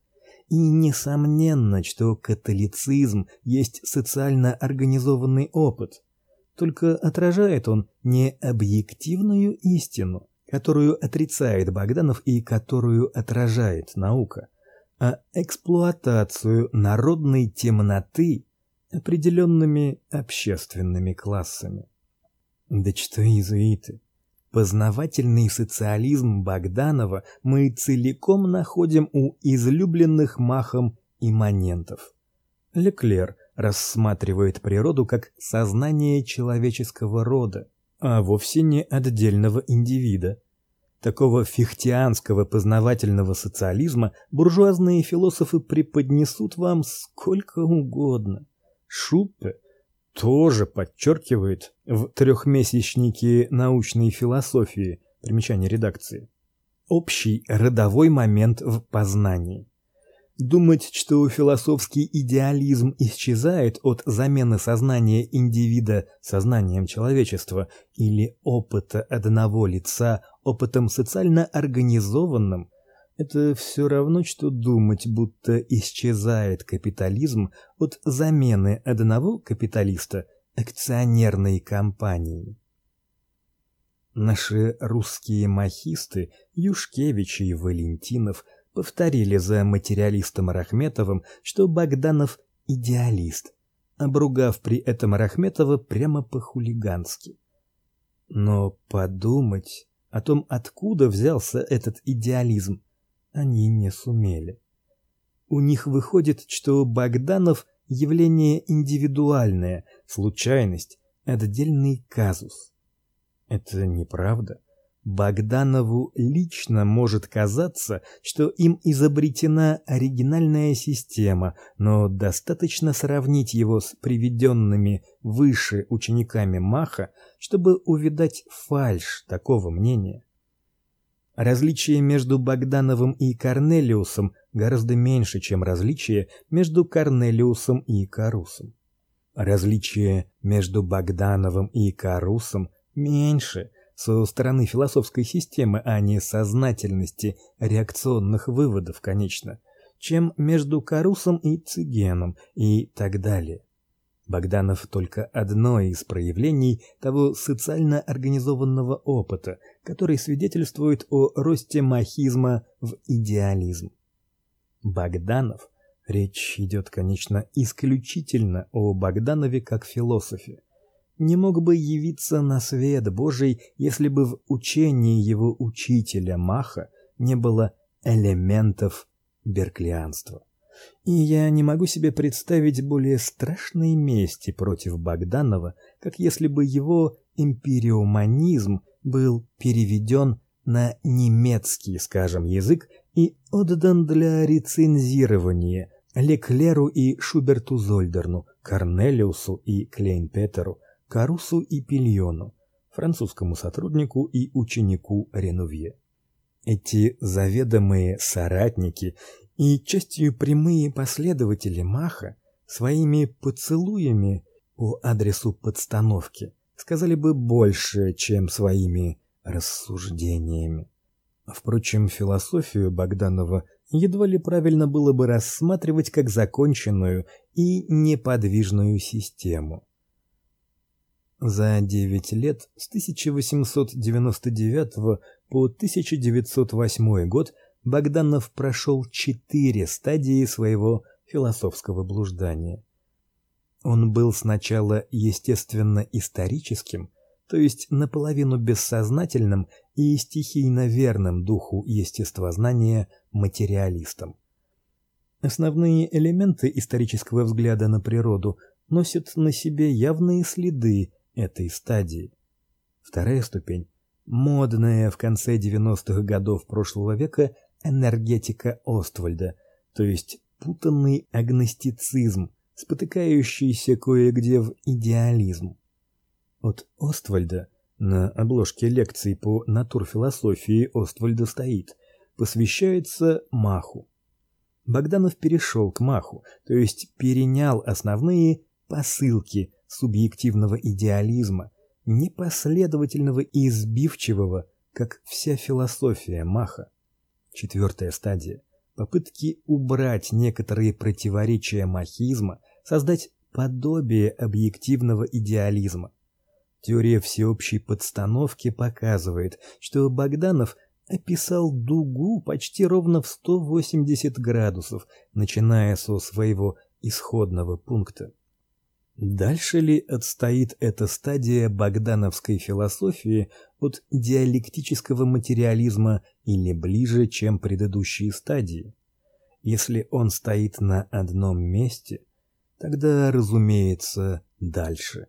A: И несомненно, что католицизм есть социально организованный опыт, только отражает он не объективную истину, которую отрицает Богданов и которую отражает наука, а эксплуатацию народной темноты определенными общественными классами. Да что иезуиты? Познавательный социализм Богданова мы целиком находим у излюбленных Махом имманентов. Леклер рассматривает природу как сознание человеческого рода, а вовсе не отдельного индивида. Такого фихтианского познавательного социализма буржуазные философы преподнесут вам сколько угодно. Шуппе тоже подчеркивает в трехмесячнике научной философии, примечание редакции, общий родовой момент в познании. Думать, что философский идеализм исчезает от замены сознания индивида сознанием человечества или опыта одного лица опытом социально организованным, это все равно что думать, будто исчезает капитализм от замены одного капиталиста акционерной компанией. Наши русские махисты Юшкевич и Валентинов повторили за материалистом Рахметовым, что Богданов идеалист, обругав при этом Рахметова прямо по-хулигански. Но подумать о том, откуда взялся этот идеализм, они не сумели. У них выходит, что Богданов явление индивидуальное, случайность, отдельный казус. Это неправда. Богданову лично может казаться, что им изобретена оригинальная система, но достаточно сравнить его с приведенными выше учениками Маха, чтобы увидать фальшь такого мнения. Различие между Богдановым и Корнелиусом гораздо меньше, чем различие между Корнелиусом и Карусом. Различие между Богдановым и Карусом меньше со стороны философской системы, а не сознательности реакционных выводов, конечно, чем между Карусом и Цигеном и так далее. Богданов только одно из проявлений того социально организованного опыта, который свидетельствует о росте махизма в идеализм. Богданов речь идет, конечно, исключительно о Богданове как философе. Не мог бы явиться на свет Божий, если бы в учении его учителя Маха не было элементов берклианства. И я не могу себе представить более страшной мести против Богданова, как если бы его эмпириоманизм был переведен на немецкий, скажем, язык и отдан для рецензирования Леклеру и Шуберту Зольдерну, Корнелиусу и Клейнпетеру, Карусу и Пильону, французскому сотруднику и ученику Ренувье. Эти заведомые соратники и частью прямые последователи Маха своими поцелуями по адресу подстановки сказали бы больше, чем своими рассуждениями. Впрочем, философию Богданова едва ли правильно было бы рассматривать как законченную и неподвижную систему. За 9 лет с 1899 по 1908 год Богданов прошел четыре стадии своего философского блуждания. Он был сначала естественно-историческим, то есть наполовину бессознательным и стихийно верным духу естествознания материалистом. Основные элементы исторического взгляда на природу носят на себе явные следы этой стадии. Вторая ступень модная в конце 90-х годов прошлого века энергетика Оствальда, то есть путанный агностицизм, спотыкающийся кое-где в идеализм. От Оствальда на обложке лекции по натурфилософии Оствальда стоит посвящается Маху. Богданов перешел к Маху, то есть перенял основные посылки субъективного идеализма, непоследовательного и избивчивого, как вся философия Маха. Четвертая стадия попытки убрать некоторые противоречия махизма, создать подобие объективного идеализма. Теория всеобщей подстановки показывает, что Богданов описал дугу почти ровно в 180 градусов, начиная со своего исходного пункта. Дальше ли отстоит эта стадия богдановской философии от диалектического материализма или ближе, чем предыдущие стадии? Если он стоит на одном месте, тогда, разумеется, дальше.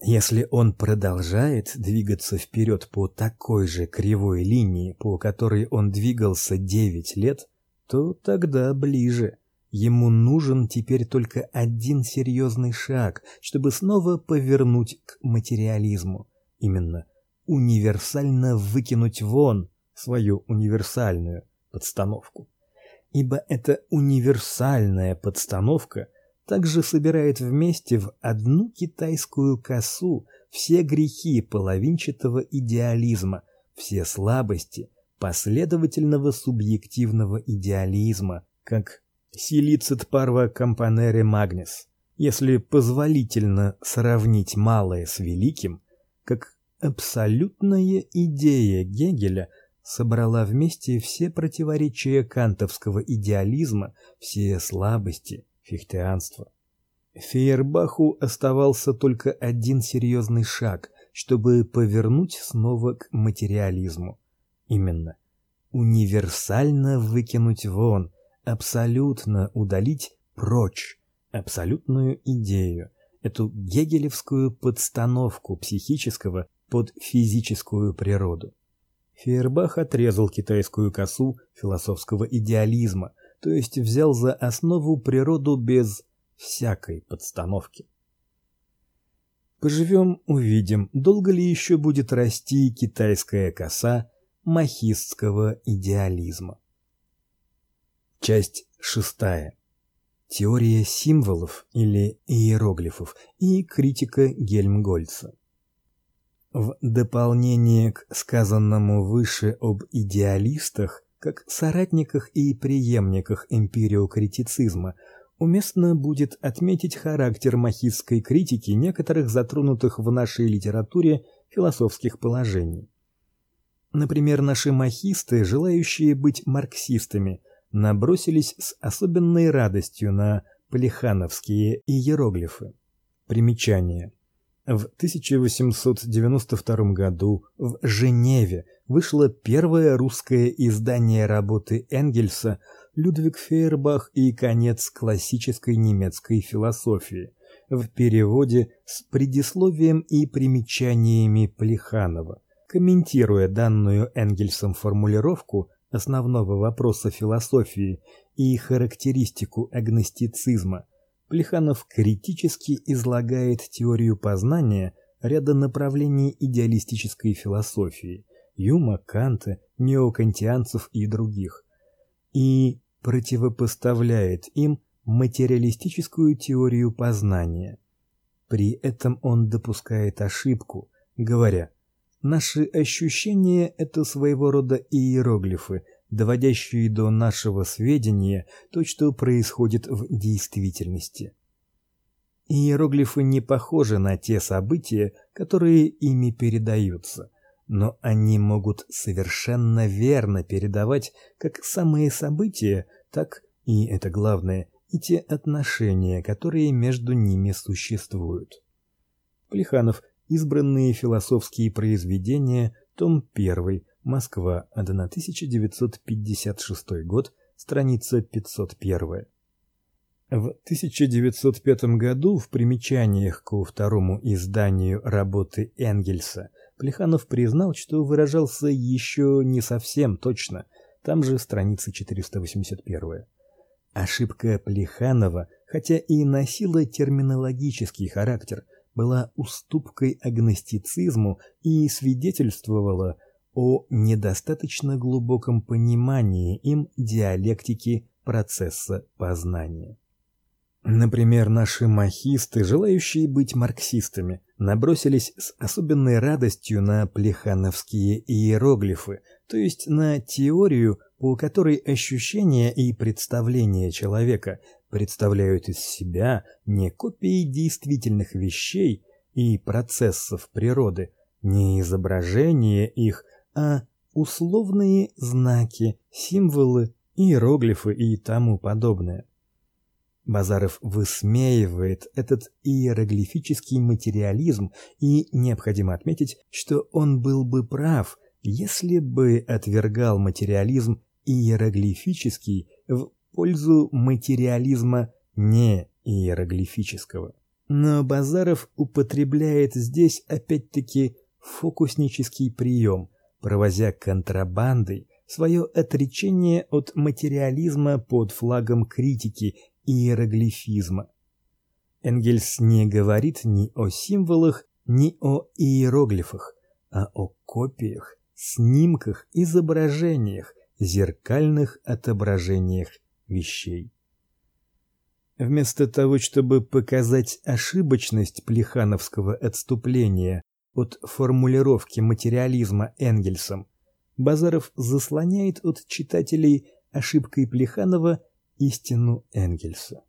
A: Если он продолжает двигаться вперед по такой же кривой линии, по которой он двигался 9 лет, то тогда ближе. Ему нужен теперь только один серьезный шаг, чтобы снова повернуть к материализму. Именно универсально выкинуть вон свою универсальную подстановку. Ибо эта универсальная подстановка также собирает вместе в одну китайскую косу все грехи половинчатого идеализма, все слабости последовательного субъективного идеализма, как Силицит парва компанере магнис. Если позволительно сравнить малое с великим, как абсолютная идея Гегеля собрала вместе все противоречия кантовского идеализма, все слабости фихтеанства. Фейербаху оставался только один серьезный шаг, чтобы повернуть снова к материализму. Именно универсально выкинуть вон абсолютно удалить прочь абсолютную идею, эту гегелевскую подстановку психического под физическую природу. Фейербах отрезал китайскую косу философского идеализма, то есть взял за основу природу без всякой подстановки. Поживем, увидим, долго ли еще будет расти китайская коса махистского идеализма. Часть шестая. Теория символов или иероглифов и критика Гельмгольца. В дополнение к сказанному выше об идеалистах, как соратниках и преемниках эмпириокритицизма, уместно будет отметить характер махистской критики некоторых затронутых в нашей литературе философских положений. Например, наши махисты, желающие быть марксистами, набросились с особенной радостью на плехановские иероглифы. Примечание. В 1892 году в Женеве вышло первое русское издание работы Энгельса Людвиг Фейербах и конец классической немецкой философии в переводе с предисловием и примечаниями Плеханова. Комментируя данную Энгельсом формулировку, основного вопроса философии и характеристику агностицизма, Плеханов критически излагает теорию познания ряда направлений идеалистической философии: Юма, Канта, неокантианцев и других. И противопоставляет им материалистическую теорию познания. При этом он допускает ошибку, говоря: Наши ощущения это своего рода иероглифы, доводящие до нашего сведения то, что происходит в действительности. Иероглифы не похожи на те события, которые ими передаются, но они могут совершенно верно передавать как самые события, так и это главное, и те отношения, которые между ними существуют. Плеханов Избранные философские произведения, том 1, Москва, 1956 год, страница 501. В 1905 году в примечаниях ко второму изданию работы Энгельса Плеханов признал, что выражался еще не совсем точно. Там же страница 481. Ошибка Плеханова, хотя и носила терминологический характер, была уступкой агностицизму и свидетельствовала о недостаточно глубоком понимании им диалектики процесса познания. Например, наши махисты, желающие быть марксистами, набросились с особенной радостью на плехановские иероглифы, то есть на теорию, по которой ощущения и представления человека представляют из себя не копии действительных вещей и процессов природы, не изображения их, а условные знаки, символы, иероглифы и тому подобное. Базаров высмеивает этот иероглифический материализм, и необходимо отметить, что он был бы прав, если бы отвергал материализм иероглифический в пользу материализма не иероглифического. Но Базаров употребляет здесь опять-таки фокуснический прием, провозя контрабандой свое отречение от материализма под флагом критики иероглифизма. Энгельс не говорит ни о символах, ни о иероглифах, а о копиях, снимках, изображениях, зеркальных отображениях вещей. Вместо того, чтобы показать ошибочность плехановского отступления от формулировки материализма Энгельсом, Базаров заслоняет от читателей ошибкой Плеханова истину Энгельса.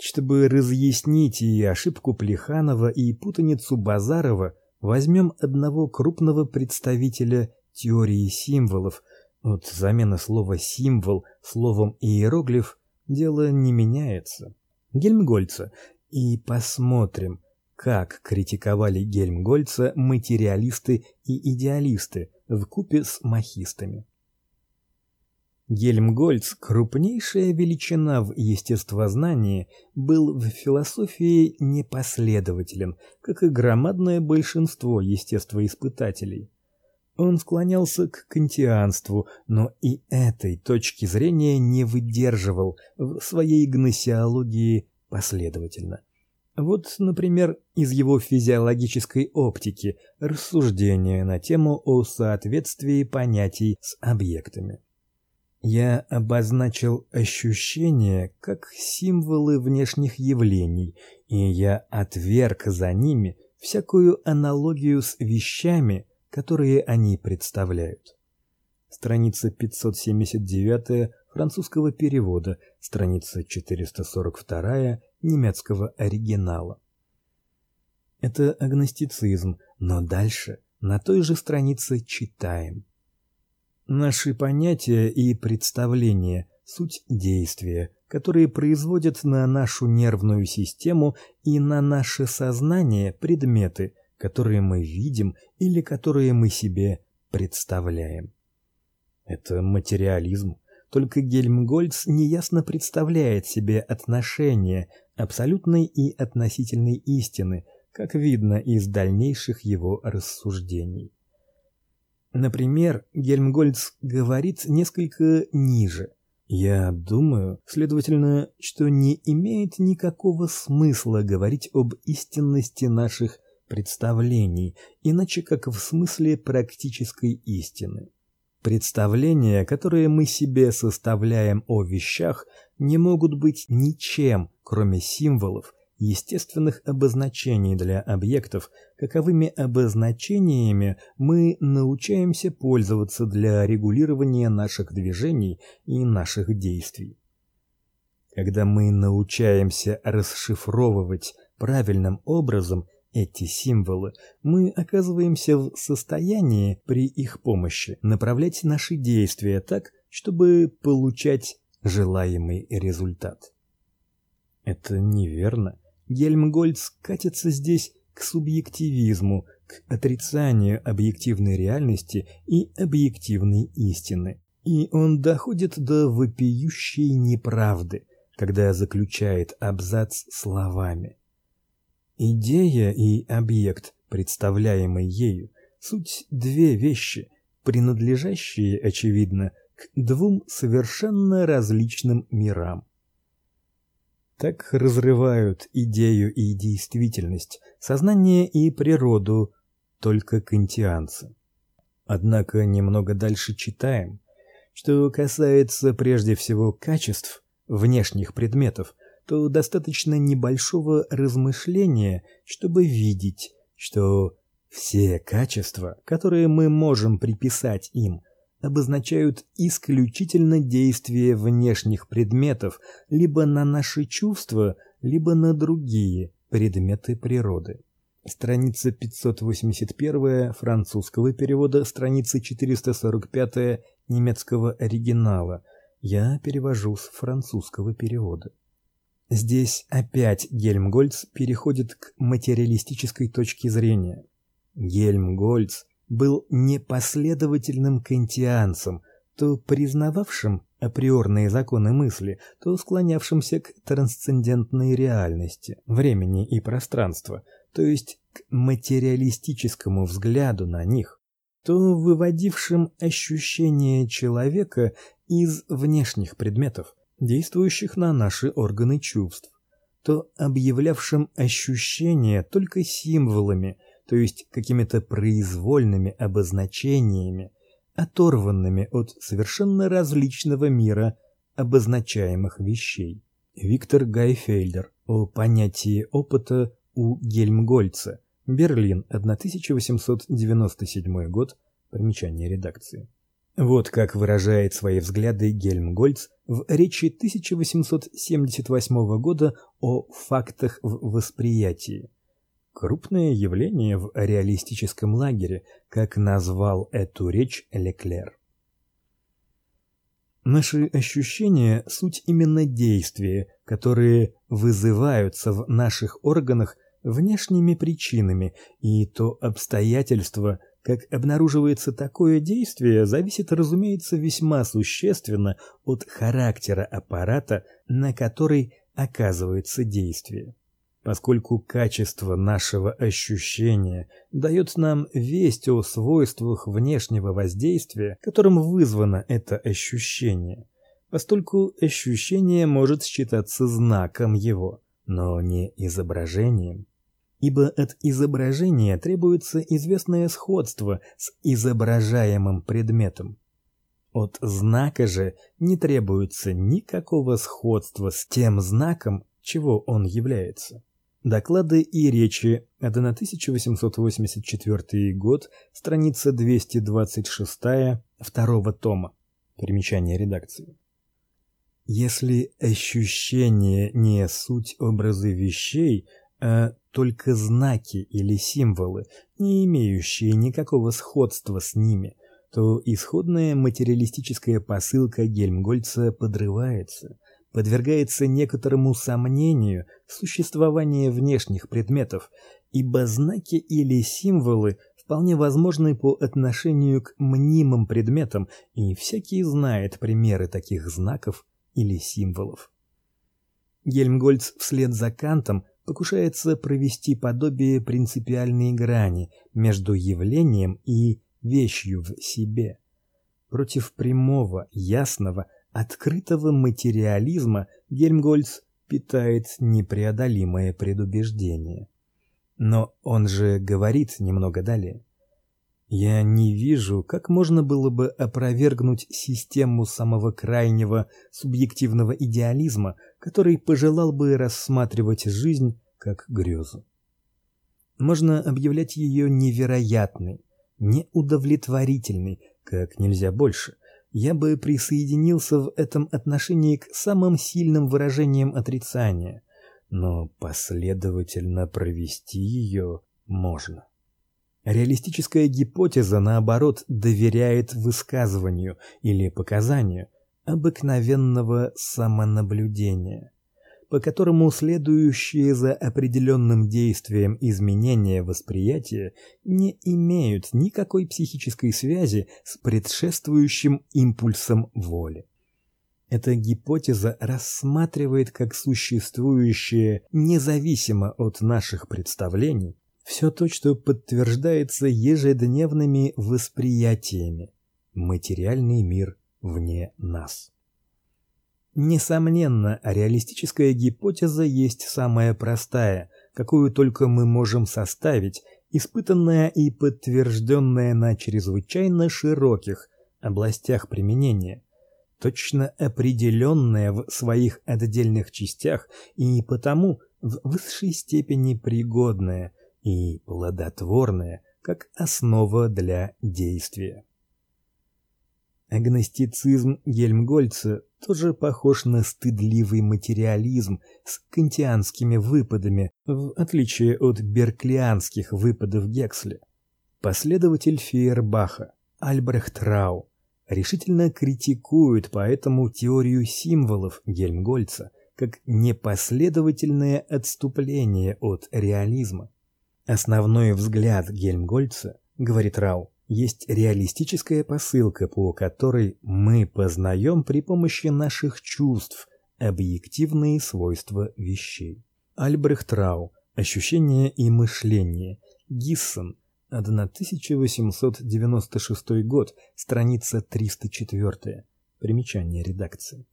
A: Чтобы разъяснить и ошибку Плеханова, и путаницу Базарова, возьмем одного крупного представителя теории символов, от замены слова символ словом иероглиф дело не меняется. Гельмгольца и посмотрим, как критиковали Гельмгольца материалисты и идеалисты в купе с махистами. Гельмгольц, крупнейшая величина в естествознании, был в философии непоследователен, как и громадное большинство естествоиспытателей. Он склонялся к кантианству, но и этой точки зрения не выдерживал в своей гносеологии последовательно. Вот, например, из его физиологической оптики рассуждения на тему о соответствии понятий с объектами. Я обозначил ощущения как символы внешних явлений, и я отверг за ними всякую аналогию с вещами, которые они представляют. Страница 579 французского перевода, страница 442 немецкого оригинала. Это агностицизм, но дальше на той же странице читаем: Наши понятия и представления суть действия, которые производят на нашу нервную систему и на наше сознание предметы, которые мы видим или которые мы себе представляем. Это материализм. Только Гельмгольц неясно представляет себе отношения абсолютной и относительной истины, как видно из дальнейших его рассуждений. Например, Гельмгольц говорит несколько ниже. Я думаю, следовательно, что не имеет никакого смысла говорить об истинности наших представлений, иначе как в смысле практической истины. Представления, которые мы себе составляем о вещах, не могут быть ничем, кроме символов, естественных обозначений для объектов, каковыми обозначениями мы научаемся пользоваться для регулирования наших движений и наших действий. Когда мы научаемся расшифровывать правильным образом эти символы, мы оказываемся в состоянии при их помощи направлять наши действия так, чтобы получать желаемый результат. Это неверно. Гельмгольц катится здесь к субъективизму, к отрицанию объективной реальности и объективной истины. И он доходит до вопиющей неправды, когда заключает абзац словами: Идея и объект, представляемый ею, суть две вещи, принадлежащие очевидно к двум совершенно различным мирам. Так разрывают идею и действительность, сознание и природу только кантианцы. Однако немного дальше читаем, что касается прежде всего качеств внешних предметов, то достаточно небольшого размышления, чтобы видеть, что все качества, которые мы можем приписать им, обозначают исключительно действие внешних предметов либо на наши чувства, либо на другие предметы природы. Страница 581 французского перевода, страница 445 немецкого оригинала. Я перевожу с французского перевода. Здесь опять Гельмгольц переходит к материалистической точке зрения. Гельмгольц был непоследовательным кантианцем, то признававшим априорные законы мысли, то склонявшимся к трансцендентной реальности, времени и пространства, то есть к материалистическому взгляду на них, то выводившим ощущение человека из внешних предметов, действующих на наши органы чувств, то объявлявшим ощущения только символами – то есть какими-то произвольными обозначениями, оторванными от совершенно различного мира обозначаемых вещей. Виктор Гайфельдер о понятии опыта у Гельмгольца. Берлин, 1897 год. Примечание редакции. Вот как выражает свои взгляды Гельмгольц в речи 1878 года о фактах в восприятии. Крупное явление в реалистическом лагере, как назвал эту речь Леклер. Наши ощущения суть именно действия, которые вызываются в наших органах внешними причинами, и то обстоятельство, как обнаруживается такое действие, зависит, разумеется, весьма существенно от характера аппарата, на который оказывается действие. Поскольку качество нашего ощущения дает нам весть о свойствах внешнего воздействия, которым вызвано это ощущение, постольку ощущение может считаться знаком его, но не изображением ибо от изображения требуется известное сходство с изображаемым предметом. От знака же не требуется никакого сходства с тем знаком, чего он является. Доклады и речи, 1884 год, страница 226, второго тома. Примечание редакции. Если ощущение не суть образы вещей, а только знаки или символы, не имеющие никакого сходства с ними, то исходная материалистическая посылка Гельмгольца подрывается, подвергается некоторому сомнению существование внешних предметов, ибо знаки или символы вполне возможны по отношению к мнимым предметам, и всякий знает примеры таких знаков или символов. Гельмгольц вслед за Кантом покушается провести подобие принципиальной грани между явлением и вещью в себе. Против прямого, ясного, открытого материализма Гельмгольц питает непреодолимое предубеждение. Но он же говорит немного далее. Я не вижу, как можно было бы опровергнуть систему самого крайнего субъективного идеализма, который пожелал бы рассматривать жизнь как грезу. Можно объявлять ее невероятной, неудовлетворительной, как нельзя больше. Я бы присоединился в этом отношении к самым сильным выражениям отрицания, но последовательно провести ее можно. Реалистическая гипотеза, наоборот, доверяет высказыванию или показанию обыкновенного самонаблюдения, по которому следующие за определенным действием изменения восприятия не имеют никакой психической связи с предшествующим импульсом воли. Эта гипотеза рассматривает как существующее независимо от наших представлений все то, что подтверждается ежедневными восприятиями. Материальный мир вне нас. Несомненно, реалистическая гипотеза есть самая простая, какую только мы можем составить, испытанная и подтвержденная на чрезвычайно широких областях применения, точно определенная в своих отдельных частях и потому в высшей степени пригодная и плодотворное как основа для действия. Агностицизм Гельмгольца тоже похож на стыдливый материализм с кантианскими выпадами, в отличие от берклианских выпадов Гексли. Последователь Фейербаха Альбрехт Рау решительно критикует поэтому теорию символов Гельмгольца как непоследовательное отступление от реализма. Основной взгляд Гельмгольца, говорит Рау, есть реалистическая посылка, по которой мы познаем при помощи наших чувств объективные свойства вещей. Альбрехт Рау. Ощущение и мышление. Гиссен. 1896 год. Страница 304. Примечание редакции.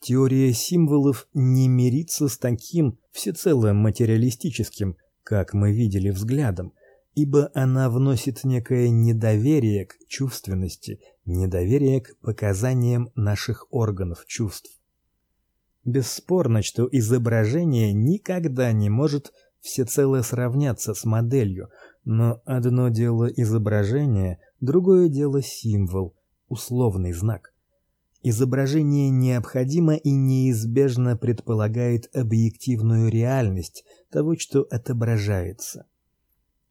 A: Теория символов не мирится с таким всецело материалистическим, как мы видели взглядом, ибо она вносит некое недоверие к чувственности, недоверие к показаниям наших органов чувств. Бесспорно, что изображение никогда не может всецело сравняться с моделью, но одно дело изображение, другое дело символ, условный знак. Изображение необходимо и неизбежно предполагает объективную реальность того, что отображается.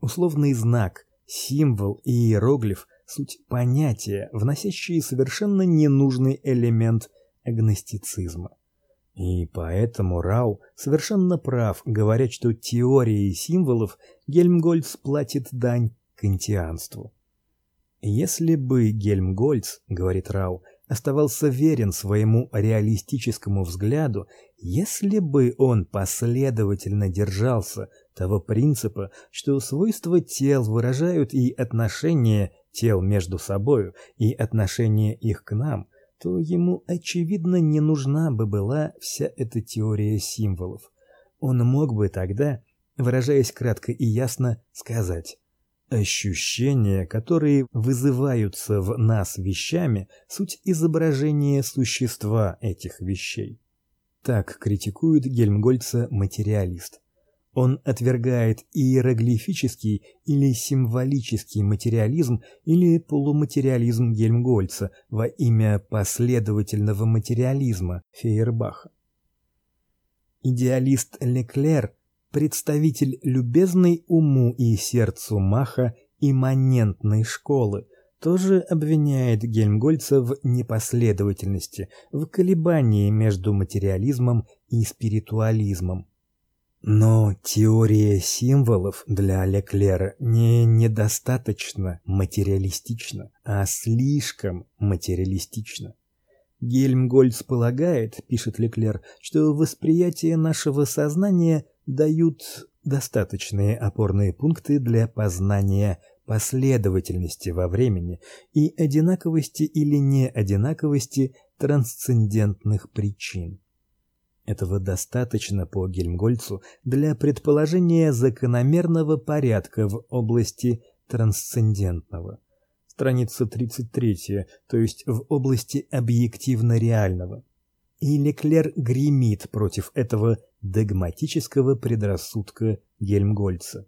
A: Условный знак, символ и иероглиф суть понятия, вносящие совершенно ненужный элемент агностицизма. И поэтому Рау совершенно прав, говоря, что теорией символов Гельмгольц платит дань кантианству. Если бы Гельмгольц, говорит Рау, оставался верен своему реалистическому взгляду, если бы он последовательно держался того принципа, что свойства тел выражают и отношения тел между собою, и отношения их к нам, то ему очевидно не нужна бы была вся эта теория символов. Он мог бы тогда, выражаясь кратко и ясно, сказать: ощущения, которые вызываются в нас вещами, суть изображения существа этих вещей. Так критикует Гельмгольца материалист. Он отвергает иероглифический или символический материализм или полуматериализм Гельмгольца во имя последовательного материализма Фейербаха. Идеалист Леклер, представитель любезной уму и сердцу Маха имманентной школы, тоже обвиняет Гельмгольца в непоследовательности, в колебании между материализмом и спиритуализмом. Но теория символов для Леклера не недостаточно материалистична, а слишком материалистична. Гельмгольц полагает, пишет Леклер, что восприятие нашего сознания дают достаточные опорные пункты для познания последовательности во времени и одинаковости или неодинаковости трансцендентных причин. Этого достаточно по Гельмгольцу для предположения закономерного порядка в области трансцендентного. Страница 33, то есть в области объективно реального. И Леклер гремит против этого догматического предрассудка Гельмгольца.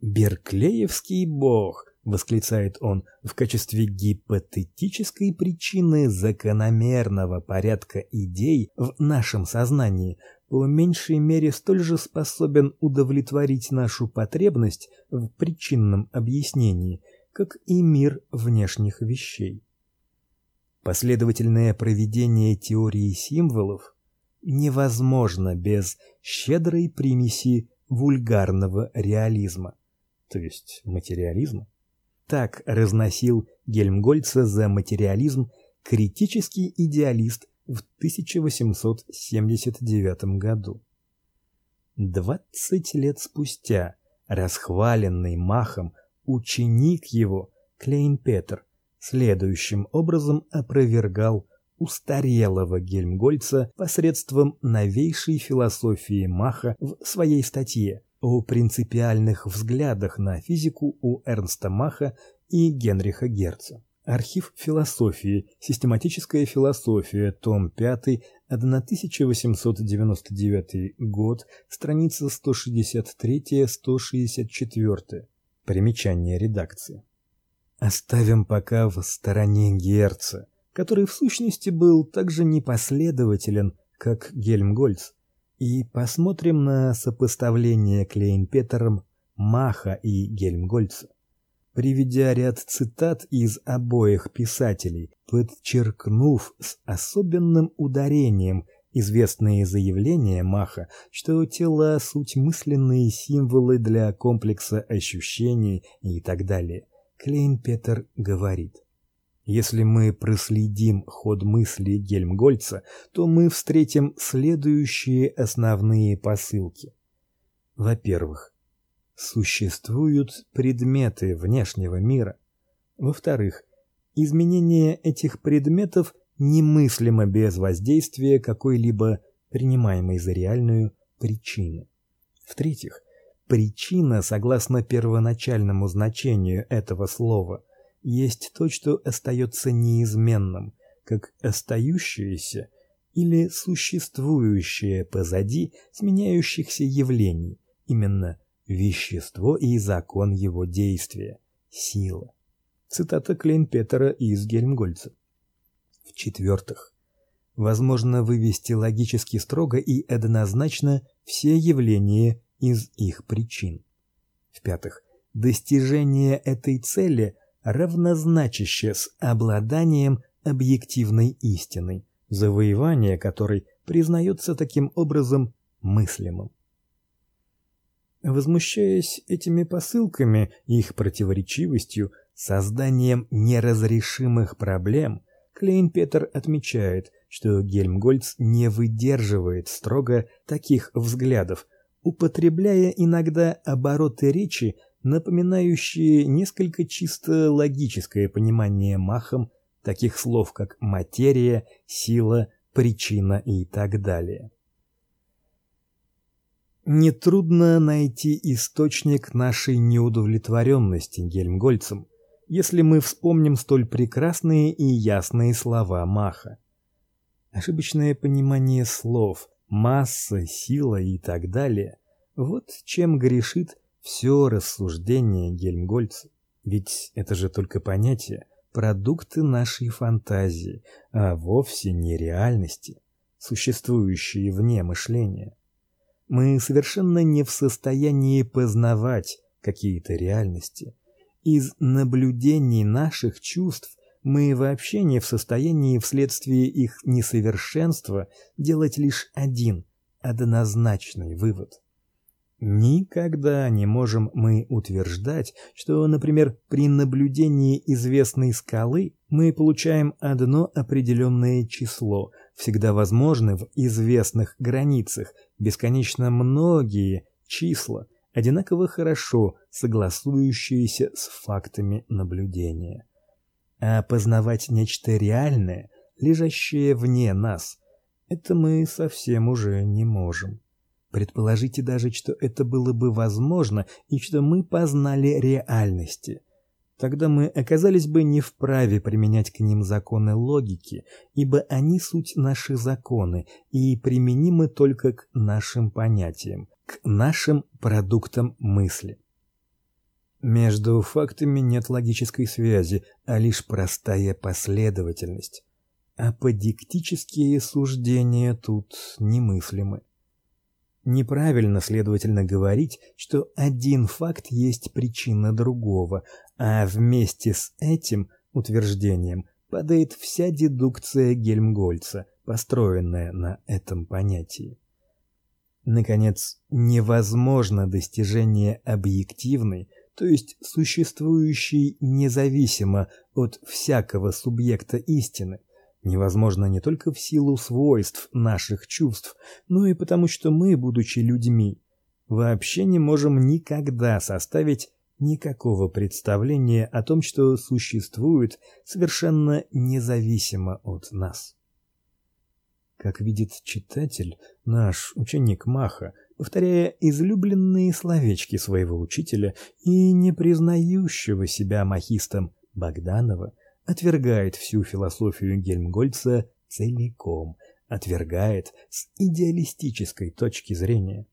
A: Берклеевский бог восклицает он в качестве гипотетической причины закономерного порядка идей в нашем сознании по меньшей мере столь же способен удовлетворить нашу потребность в причинном объяснении, как и мир внешних вещей. Последовательное проведение теории символов невозможно без щедрой примеси вульгарного реализма, то есть материализма. Так разносил Гельмгольца за материализм критический идеалист в 1879 году. Двадцать лет спустя расхваленный Махом ученик его Клейн-Петер следующим образом опровергал устарелого Гельмгольца посредством новейшей философии Маха в своей статье о принципиальных взглядах на физику у Эрнста Маха и Генриха Герца. Архив философии. Систематическая философия. Том 5. 1899 год. Страница 163-164. Примечание редакции. Оставим пока в стороне Герца, который в сущности был так же непоследователен, как Гельмгольц, и посмотрим на сопоставление Клейн-Петером Маха и Гельмгольца. Приведя ряд цитат из обоих писателей, подчеркнув с особенным ударением известные заявления Маха, что тела суть мысленные символы для комплекса ощущений и так далее. Клейн-Петер говорит: если мы проследим ход мысли Гельмгольца, то мы встретим следующие основные посылки. Во-первых, существуют предметы внешнего мира. Во-вторых, изменение этих предметов немыслимо без воздействия какой-либо принимаемой за реальную причины. В-третьих, причина, согласно первоначальному значению этого слова, есть то, что остается неизменным, как остающееся или существующее позади сменяющихся явлений, именно вещество и закон его действия, сила. Цитата Клейн-Петера из Гельмгольца. В-четвертых, возможно вывести логически строго и однозначно все явления из их причин. В-пятых, достижение этой цели равнозначащее с обладанием объективной истиной, завоевание которой признается таким образом мыслимым. Возмущаясь этими посылками и их противоречивостью, созданием неразрешимых проблем, Клейн Петер отмечает, что Гельмгольц не выдерживает строго таких взглядов, употребляя иногда обороты речи, напоминающие несколько чисто логическое понимание махом таких слов, как материя, сила, причина и так далее. Нетрудно найти источник нашей неудовлетворенности Гельмгольцем, если мы вспомним столь прекрасные и ясные слова Маха. Ошибочное понимание слов, масса, сила и так далее вот чем грешит все рассуждение Гельмгольца. Ведь это же только понятия, продукты нашей фантазии, а вовсе не реальности, существующие вне мышления. Мы совершенно не в состоянии познавать какие-то реальности. Из наблюдений наших чувств мы вообще не в состоянии вследствие их несовершенства делать лишь один однозначный вывод. Никогда не можем мы утверждать, что, например, при наблюдении известной скалы мы получаем одно определенное число, всегда возможны в известных границах бесконечно многие числа, одинаково хорошо согласующиеся с фактами наблюдения. А познавать нечто реальное, лежащее вне нас, это мы совсем уже не можем. Предположите даже, что это было бы возможно и что мы познали реальности. Тогда мы оказались бы не вправе применять к ним законы логики, ибо они суть наши законы и применимы только к нашим понятиям, к нашим продуктам мысли. Между фактами нет логической связи, а лишь простая последовательность. Аподиктические суждения тут немыслимы. Неправильно, следовательно, говорить, что один факт есть причина другого, а вместе с этим утверждением падает вся дедукция Гельмгольца, построенная на этом понятии. Наконец, невозможно достижение объективной, то есть существующей независимо от всякого субъекта истины, невозможно не только в силу свойств наших чувств, но и потому, что мы, будучи людьми, вообще не можем никогда составить никакого представления о том, что существует совершенно независимо от нас. Как видит читатель, наш ученик Маха, повторяя излюбленные словечки своего учителя и не признающего себя махистом Богданова, отвергает всю философию Гельмгольца целиком, отвергает с идеалистической точки зрения.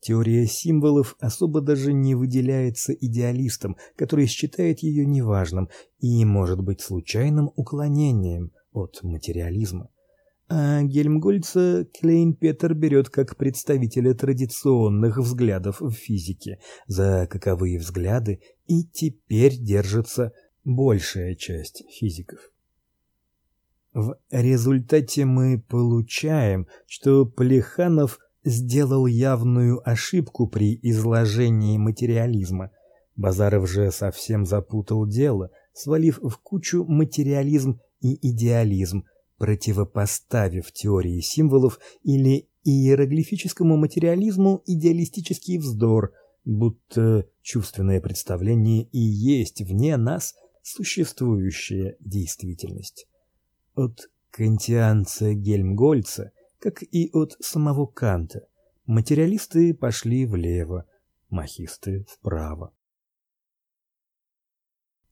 A: Теория символов особо даже не выделяется идеалистом, который считает ее неважным и может быть случайным уклонением от материализма. А Гельмгольца Клейн Петер берет как представителя традиционных взглядов в физике, за каковые взгляды и теперь держится большая часть физиков. В результате мы получаем, что Плеханов сделал явную ошибку при изложении материализма. Базаров же совсем запутал дело, свалив в кучу материализм и идеализм, противопоставив теории символов или иероглифическому материализму идеалистический вздор, будто чувственное представление и есть вне нас существующая действительность. От кантианца Гельмгольца, как и от самого Канта, материалисты пошли влево, махисты вправо.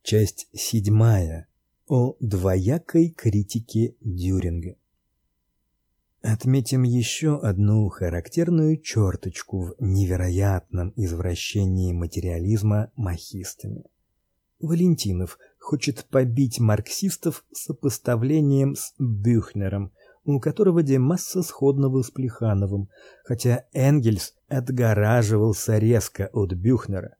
A: Часть седьмая о двоякой критике Дюринга. Отметим еще одну характерную черточку в невероятном извращении материализма махистами. Валентинов хочет побить марксистов сопоставлением с Бюхнером, у которого де масса сходного с Плехановым, хотя Энгельс отгораживался резко от Бюхнера.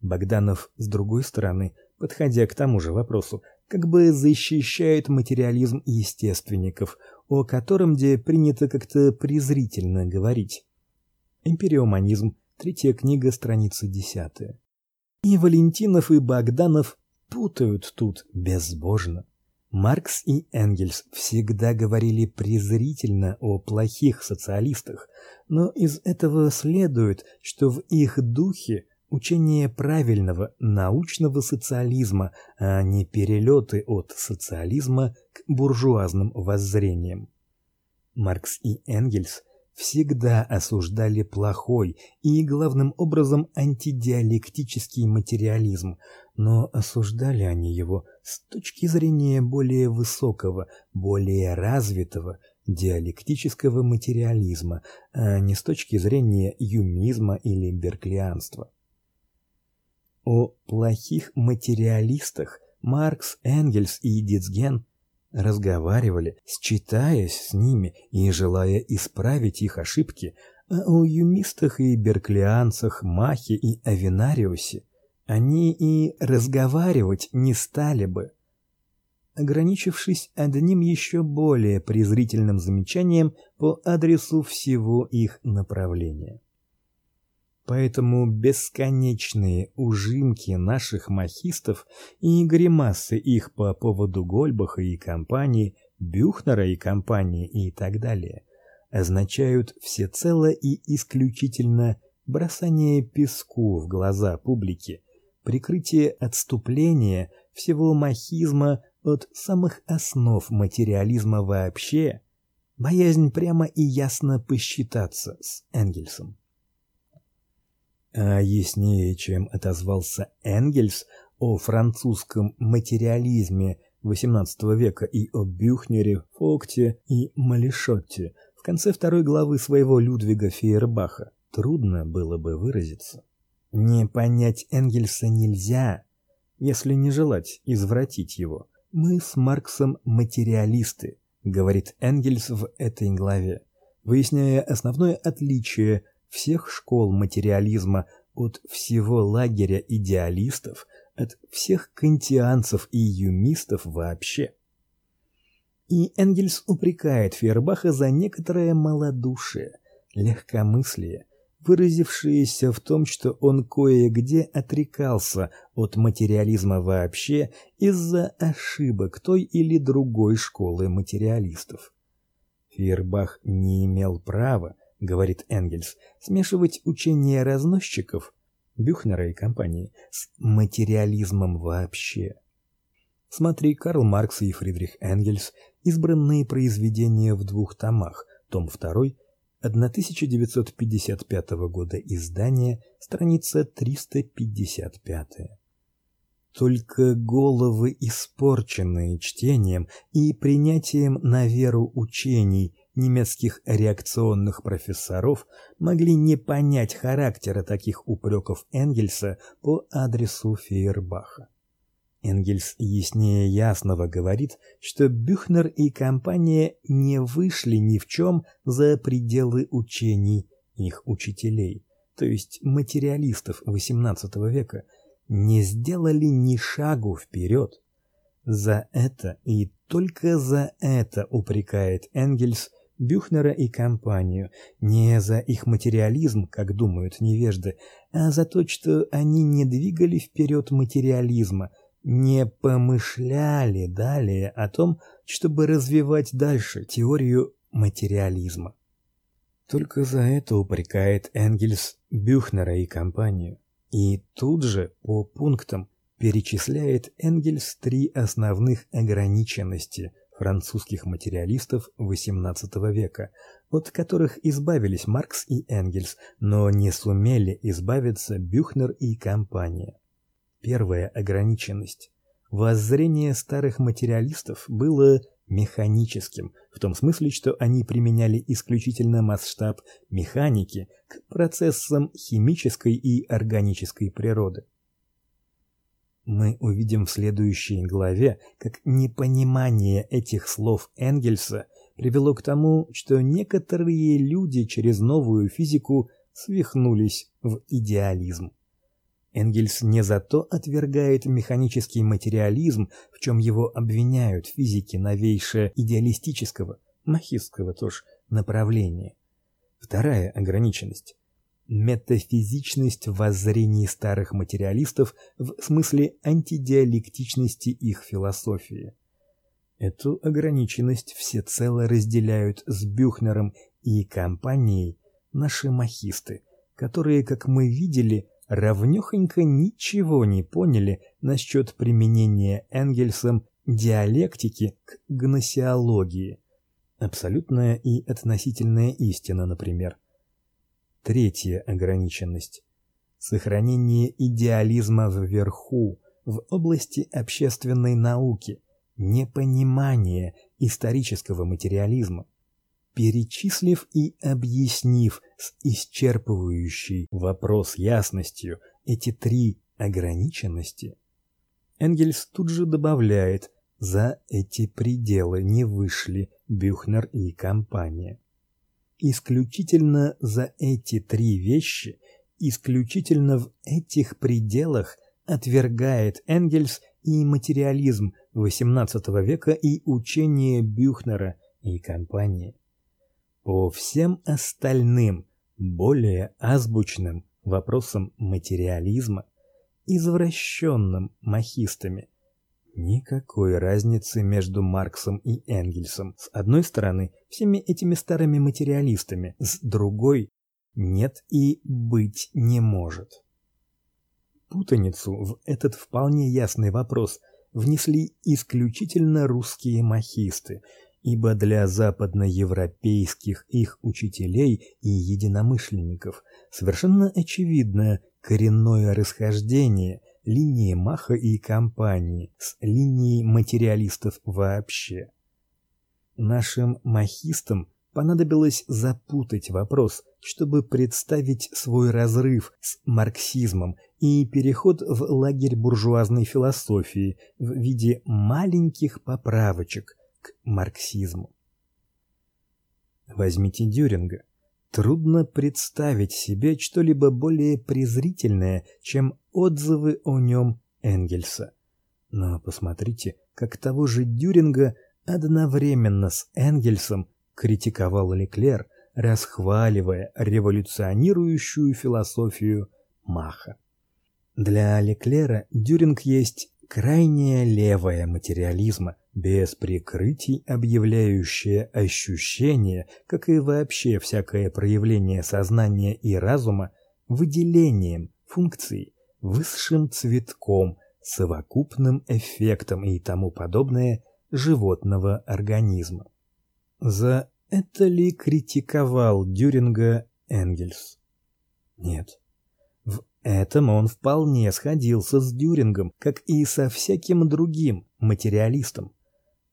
A: Богданов с другой стороны, подходя к тому же вопросу, как бы защищает материализм естественников, о котором где принято как-то презрительно говорить. Империоманизм, третья книга, страница десятая. И Валентинов и Богданов путают тут безбожно. Маркс и Энгельс всегда говорили презрительно о плохих социалистах, но из этого следует, что в их духе учение правильного научного социализма, а не перелеты от социализма к буржуазным воззрениям. Маркс и Энгельс всегда осуждали плохой и главным образом антидиалектический материализм, но осуждали они его с точки зрения более высокого, более развитого диалектического материализма, а не с точки зрения юмизма или берклианства. О плохих материалистах Маркс, Энгельс и Дицген разговаривали, считаясь с ними и желая исправить их ошибки, а о юмистах и берклианцах Махе и Авинариусе они и разговаривать не стали бы, ограничившись одним еще более презрительным замечанием по адресу всего их направления. Поэтому бесконечные ужимки наших махистов и гримасы их по поводу Гольбаха и компании, Бюхнера и компании и так далее означают всецело и исключительно бросание песку в глаза публике, прикрытие отступления всего махизма от самых основ материализма вообще, боязнь прямо и ясно посчитаться с Энгельсом. А яснее, чем отозвался Энгельс о французском материализме XVIII века и о Бюхнере, Фокте и Малишотте в конце второй главы своего Людвига Фейербаха, трудно было бы выразиться. Не понять Энгельса нельзя, если не желать извратить его. Мы с Марксом материалисты, говорит Энгельс в этой главе, выясняя основное отличие всех школ материализма, от всего лагеря идеалистов, от всех кантианцев и юмистов вообще. И Энгельс упрекает Фейербаха за некоторое малодушие, легкомыслие, выразившееся в том, что он кое-где отрекался от материализма вообще из-за ошибок той или другой школы материалистов. Фейербах не имел права говорит Энгельс, смешивать учение разносчиков Бюхнера и компании с материализмом вообще. Смотри Карл Маркс и Фридрих Энгельс. Избранные произведения в двух томах. Том 2, 1955 года издания, страница 355. Только головы, испорченные чтением и принятием на веру учений немецких реакционных профессоров могли не понять характера таких упреков Энгельса по адресу Фейербаха. Энгельс яснее ясного говорит, что Бюхнер и компания не вышли ни в чем за пределы учений их учителей, то есть материалистов XVIII века, не сделали ни шагу вперед. За это и только за это упрекает Энгельс Бюхнера и компанию, не за их материализм, как думают невежды, а за то, что они не двигали вперед материализма, не помышляли далее о том, чтобы развивать дальше теорию материализма. Только за это упрекает Энгельс Бюхнера и компанию. И тут же по пунктам перечисляет Энгельс три основных ограниченности – французских материалистов XVIII века, от которых избавились Маркс и Энгельс, но не сумели избавиться Бюхнер и компания. Первая ограниченность. Воззрение старых материалистов было механическим, в том смысле, что они применяли исключительно масштаб механики к процессам химической и органической природы. Мы увидим в следующей главе, как непонимание этих слов Энгельса привело к тому, что некоторые люди через новую физику свихнулись в идеализм. Энгельс не за то отвергает механический материализм, в чем его обвиняют физики новейшего идеалистического, махистского тоже направления. Вторая ограниченность метафизичность воззрений старых материалистов в смысле антидиалектичности их философии. Эту ограниченность всецело разделяют с Бюхнером и компанией наши махисты, которые, как мы видели, равнёхонько ничего не поняли насчет применения Энгельсом диалектики к гносеологии. Абсолютная и относительная истина, например. Третья ограниченность сохранение идеализма вверху в области общественной науки, непонимание исторического материализма. Перечислив и объяснив с исчерпывающей вопрос ясностью эти три ограниченности, Энгельс тут же добавляет: за эти пределы не вышли Бюхнер и компания исключительно за эти три вещи, исключительно в этих пределах отвергает Энгельс и материализм XVIII века и учение Бюхнера и компании. По всем остальным, более азбучным вопросам материализма, извращенным махистами, Никакой разницы между Марксом и Энгельсом. С одной стороны, всеми этими старыми материалистами, с другой нет и быть не может. Путаницу в этот вполне ясный вопрос внесли исключительно русские махисты, ибо для западноевропейских их учителей и единомышленников совершенно очевидно коренное расхождение линии Маха и компании с линией материалистов вообще. Нашим махистам понадобилось запутать вопрос, чтобы представить свой разрыв с марксизмом и переход в лагерь буржуазной философии в виде маленьких поправочек к марксизму. Возьмите Дюринга. Трудно представить себе что-либо более презрительное, чем отзывы о нем Энгельса. Но посмотрите, как того же Дюринга одновременно с Энгельсом критиковал Леклер, расхваливая революционирующую философию Маха. Для Леклера Дюринг есть крайняя левая материализма, без прикрытий объявляющая ощущение, как и вообще всякое проявление сознания и разума, выделением функций, высшим цветком, совокупным эффектом и тому подобное животного организма. За это ли критиковал Дюринга Энгельс? Нет. В этом он вполне сходился с Дюрингом, как и со всяким другим материалистом.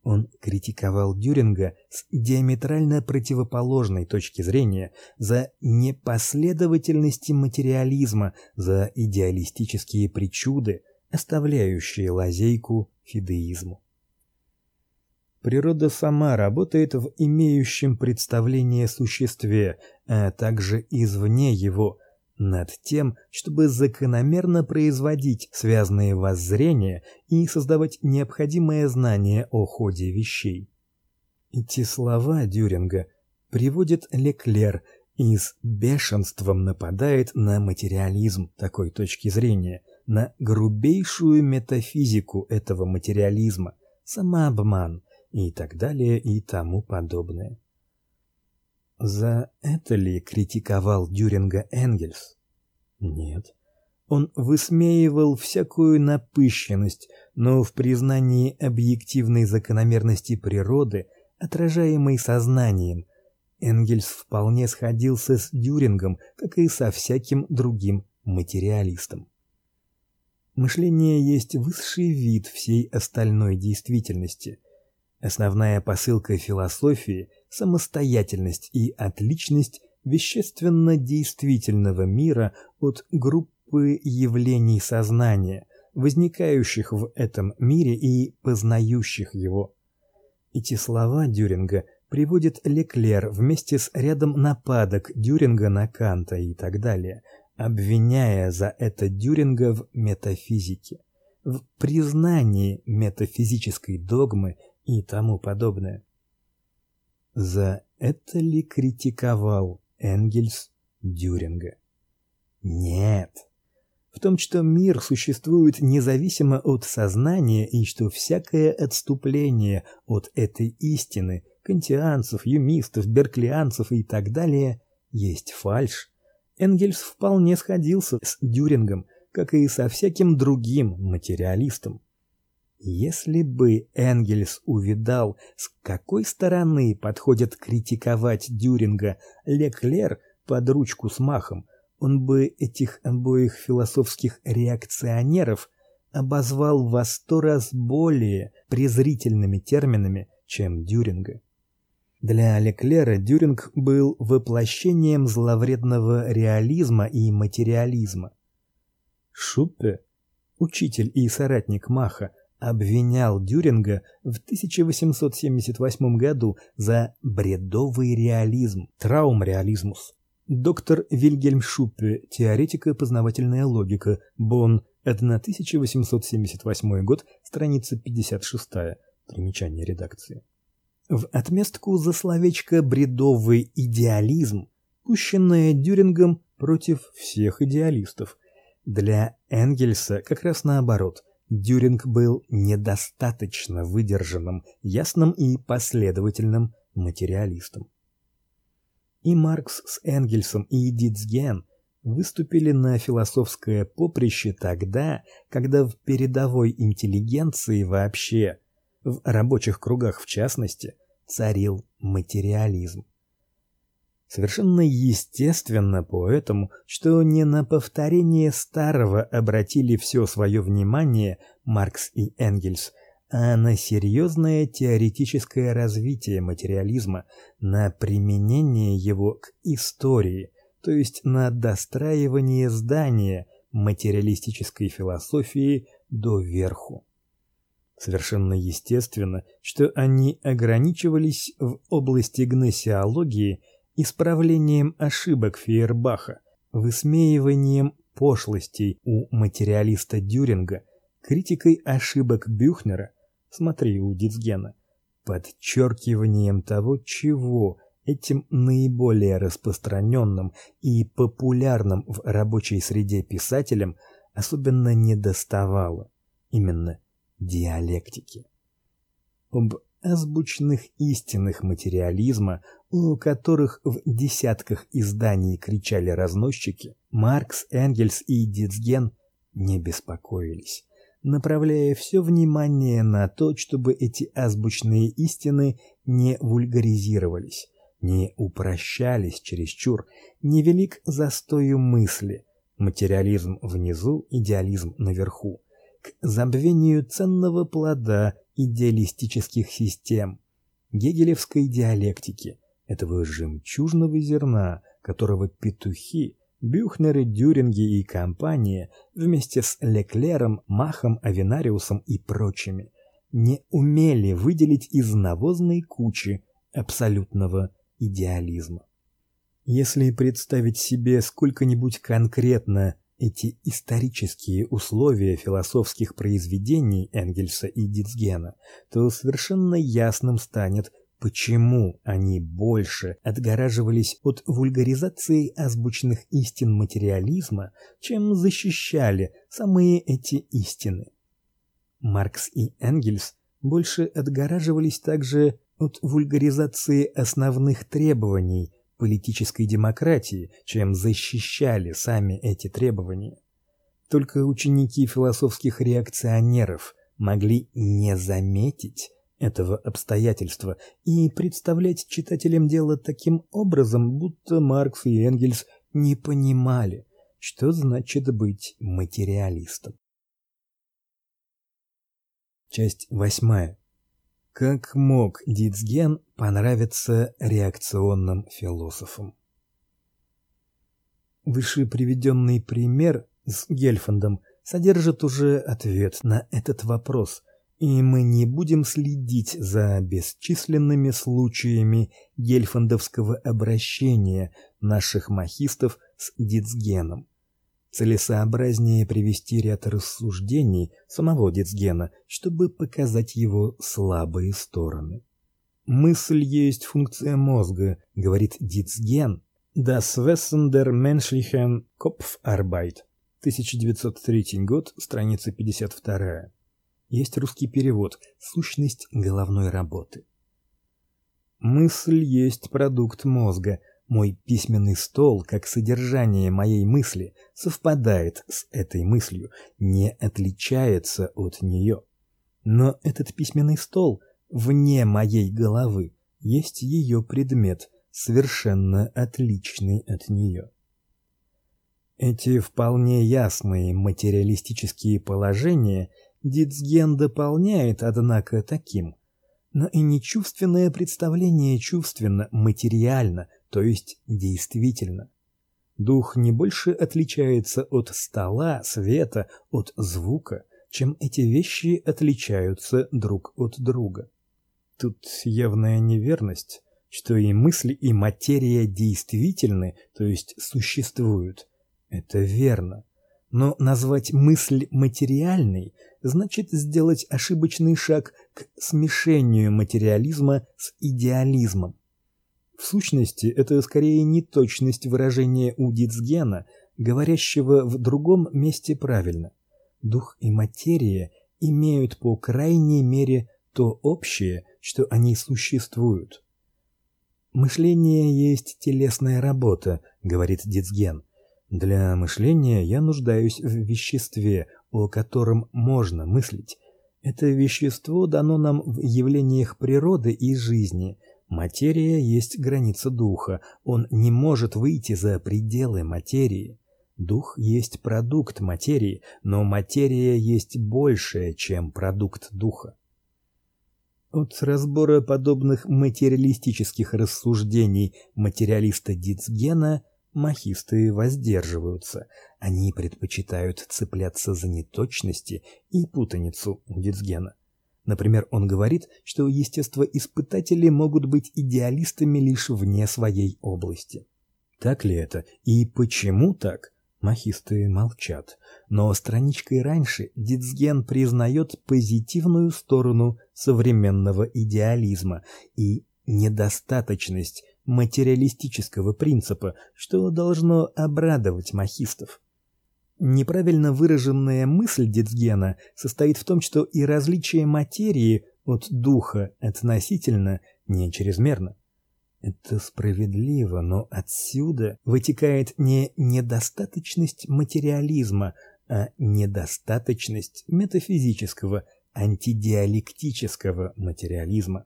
A: Он критиковал Дюринга с диаметрально противоположной точки зрения за непоследовательность материализма, за идеалистические причуды, оставляющие лазейку фидеизму. Природа сама работает в имеющем представление существе, а также извне его, над тем, чтобы закономерно производить связные воззрения и создавать необходимое знание о ходе вещей. Эти слова Дюринга приводит Леклер и с бешенством нападает на материализм такой точки зрения, на грубейшую метафизику этого материализма, самообман и так далее и тому подобное. За это ли критиковал Дюринга Энгельс? Нет. Он высмеивал всякую напыщенность, но в признании объективной закономерности природы, отражаемой сознанием, Энгельс вполне сходился с Дюрингом, как и со всяким другим материалистом. Мышление есть высший вид всей остальной действительности. Основная посылка философии самостоятельность и отличность вещественно действительного мира от группы явлений сознания, возникающих в этом мире и познающих его. Эти слова Дюринга приводит Леклер вместе с рядом нападок Дюринга на Канта и так далее, обвиняя за это Дюринга в метафизике, в признании метафизической догмы и тому подобное. За это ли критиковал Энгельс Дюринга? Нет. В том, что мир существует независимо от сознания и что всякое отступление от этой истины кантианцев, юмистов, берклианцев и так далее есть фальшь. Энгельс вполне сходился с Дюрингом, как и со всяким другим материалистом. Если бы Энгельс увидал, с какой стороны подходит критиковать Дюринга Леклер под ручку с Махом, он бы этих обоих философских реакционеров обозвал во сто раз более презрительными терминами, чем Дюринга. Для Леклера Дюринг был воплощением зловредного реализма и материализма. Шуппе, учитель и соратник Маха, обвинял Дюринга в 1878 году за бредовый реализм, траумреализмус. Доктор Вильгельм Шуппе, теоретика познавательная логика, Бонн, 1878 год, страница 56. Примечание редакции. В отместку за словечко бредовый идеализм, пущенное Дюрингом против всех идеалистов. Для Энгельса как раз наоборот. Дюринг был недостаточно выдержанным, ясным и последовательным материалистом. И Маркс с Энгельсом и Дитцген выступили на философское поприще тогда, когда в передовой интеллигенции вообще, в рабочих кругах в частности, царил материализм. Совершенно естественно поэтому, что не на повторение старого обратили все свое внимание Маркс и Энгельс, а на серьезное теоретическое развитие материализма, на применение его к истории, то есть на достраивание здания материалистической философии до верху. Совершенно естественно, что они ограничивались в области гносеологии исправлением ошибок Фейербаха, высмеиванием пошлостей у материалиста Дюринга, критикой ошибок Бюхнера, смотри у Дицгена, подчеркиванием того, чего этим наиболее распространенным и популярным в рабочей среде писателям особенно недоставало именно диалектики. Об азбучных истинах материализма, у которых в десятках изданий кричали разносчики, Маркс, Энгельс и Дицген не беспокоились, направляя все внимание на то, чтобы эти азбучные истины не вульгаризировались, не упрощались чересчур, не вели к застою мысли. Материализм внизу, идеализм наверху к забвению ценного плода идеалистических систем, гегелевской диалектики, этого жемчужного зерна, которого петухи, Бюхнеры, Дюринги и компания вместе с Леклером, Махом, Авенариусом и прочими не умели выделить из навозной кучи абсолютного идеализма. Если представить себе сколько-нибудь конкретно эти исторические условия философских произведений Энгельса и Дицгена, то совершенно ясным станет, почему они больше отгораживались от вульгаризации азбучных истин материализма, чем защищали самые эти истины. Маркс и Энгельс больше отгораживались также от вульгаризации основных требований политической демократии, чем защищали сами эти требования. Только ученики философских реакционеров могли не заметить этого обстоятельства и представлять читателям дело таким образом, будто Маркс и Энгельс не понимали, что значит быть материалистом. Часть восьмая. Как мог Дицген понравиться реакционным философам? Выше приведенный пример с Гельфандом содержит уже ответ на этот вопрос, и мы не будем следить за бесчисленными случаями гельфандовского обращения наших махистов с Дицгеном целесообразнее привести ряд рассуждений самого Дицгена, чтобы показать его слабые стороны. Мысль есть функция мозга, говорит Дицген. Das Wesen der menschlichen Kopfarbeit. 1903 год, страница 52. Есть русский перевод Сущность головной работы. Мысль есть продукт мозга. Мой письменный стол, как содержание моей мысли, совпадает с этой мыслью, не отличается от нее. Но этот письменный стол вне моей головы есть ее предмет, совершенно отличный от нее. Эти вполне ясные материалистические положения Дицген дополняет, однако, таким: но и нечувственное представление чувственно, материально, то есть действительно. Дух не больше отличается от стола, света, от звука, чем эти вещи отличаются друг от друга. Тут явная неверность, что и мысли, и материя действительны, то есть существуют. Это верно. Но назвать мысль материальной значит сделать ошибочный шаг к смешению материализма с идеализмом. В сущности, это скорее неточность выражения у Дицгена, говорящего в другом месте правильно. Дух и материя имеют по крайней мере то общее, что они существуют. Мышление есть телесная работа, говорит Дицген. Для мышления я нуждаюсь в веществе, о котором можно мыслить. Это вещество дано нам в явлениях природы и жизни. Материя есть граница духа. Он не может выйти за пределы материи. Дух есть продукт материи, но материя есть большее, чем продукт духа. От разбора подобных материалистических рассуждений материалиста Дицгена Махисты воздерживаются. Они предпочитают цепляться за неточности и путаницу у Дицгена. Например, он говорит, что естествоиспытатели могут быть идеалистами лишь вне своей области. Так ли это и почему так? Махисты молчат. Но страничкой раньше Дицген признает позитивную сторону современного идеализма и недостаточность материалистического принципа, что должно обрадовать махистов. Неправильно выраженная мысль Дицгена состоит в том, что и различие материи от духа относительно не чрезмерно. Это справедливо, но отсюда вытекает не недостаточность материализма, а недостаточность метафизического антидиалектического материализма.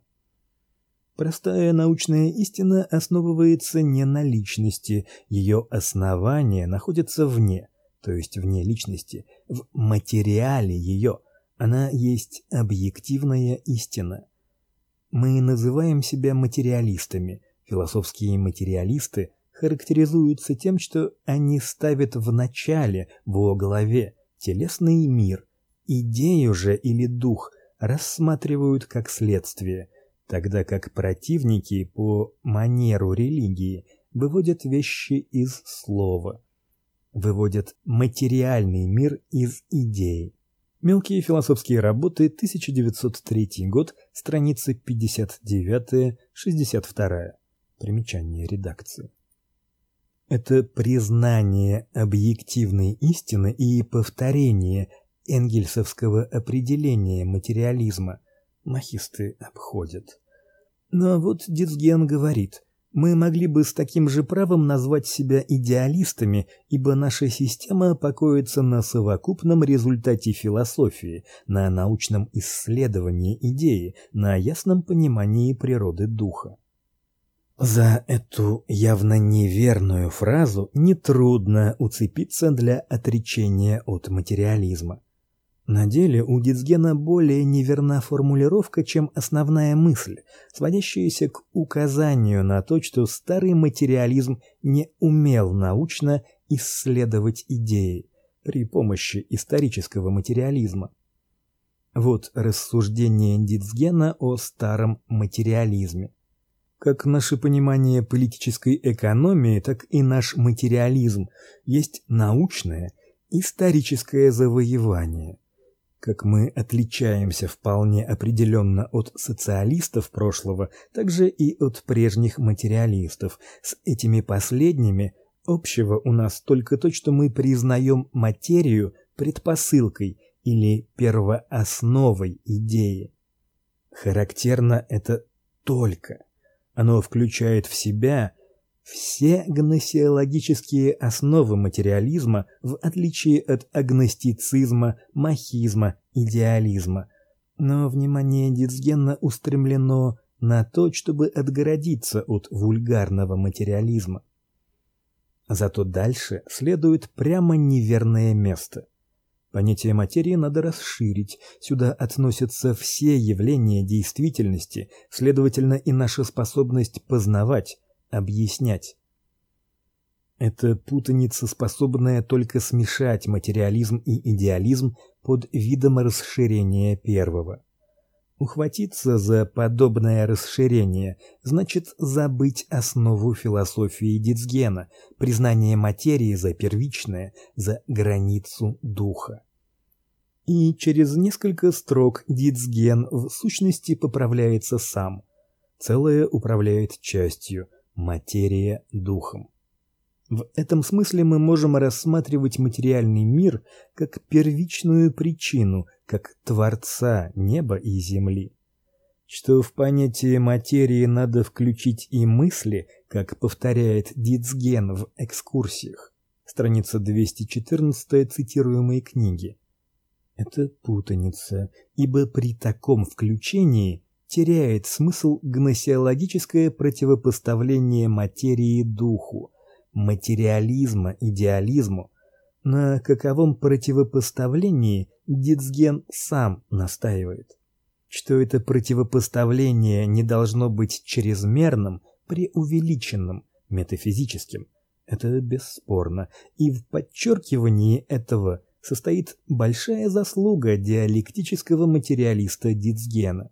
A: Простая научная истина основывается не на личности, ее основание находится вне, то есть вне личности, в материале ее. Она есть объективная истина. Мы называем себя материалистами. Философские материалисты характеризуются тем, что они ставят в начале, во главе телесный мир, идею же или дух рассматривают как следствие – тогда как противники по манеру религии выводят вещи из слова, выводят материальный мир из идеи. Мелкие философские работы, 1903 год, страницы 59-62. Примечание редакции. Это признание объективной истины и повторение энгельсовского определения материализма – махисты обходят. Но вот Дицген говорит: мы могли бы с таким же правом назвать себя идеалистами, ибо наша система покоится на совокупном результате философии, на научном исследовании идеи, на ясном понимании природы духа. За эту явно неверную фразу нетрудно уцепиться для отречения от материализма. На деле у Дицгена более неверна формулировка, чем основная мысль, сводящаяся к указанию на то, что старый материализм не умел научно исследовать идеи при помощи исторического материализма. Вот рассуждение Дицгена о старом материализме. Как наше понимание политической экономии, так и наш материализм есть научное историческое завоевание – Как мы отличаемся вполне определенно от социалистов прошлого, так же и от прежних материалистов. С этими последними общего у нас только то, что мы признаем материю предпосылкой или первоосновой идеи. Характерно это только. Оно включает в себя все гносеологические основы материализма, в отличие от агностицизма, махизма, идеализма. Но внимание Дицгена устремлено на то, чтобы отгородиться от вульгарного материализма. Зато дальше следует прямо неверное место. Понятие материи надо расширить. Сюда относятся все явления действительности, следовательно, и наша способность познавать, объяснять. Это путаница, способная только смешать материализм и идеализм под видом расширения первого. Ухватиться за подобное расширение значит забыть основу философии Дицгена, признание материи за первичное, за границу духа. И через несколько строк Дицген в сущности поправляется сам. Целое управляет частью, материя духом. В этом смысле мы можем рассматривать материальный мир как первичную причину, как творца неба и земли. Что в понятие материи надо включить и мысли, как повторяет Дицген в экскурсиях. Страница 214 цитируемой книги. Это путаница, ибо при таком включении теряет смысл гносеологическое противопоставление материи духу, материализма идеализму, на каковом противопоставлении Дицген сам настаивает. Что это противопоставление не должно быть чрезмерным, преувеличенным, метафизическим. Это бесспорно, и в подчеркивании этого состоит большая заслуга диалектического материалиста Дицгена.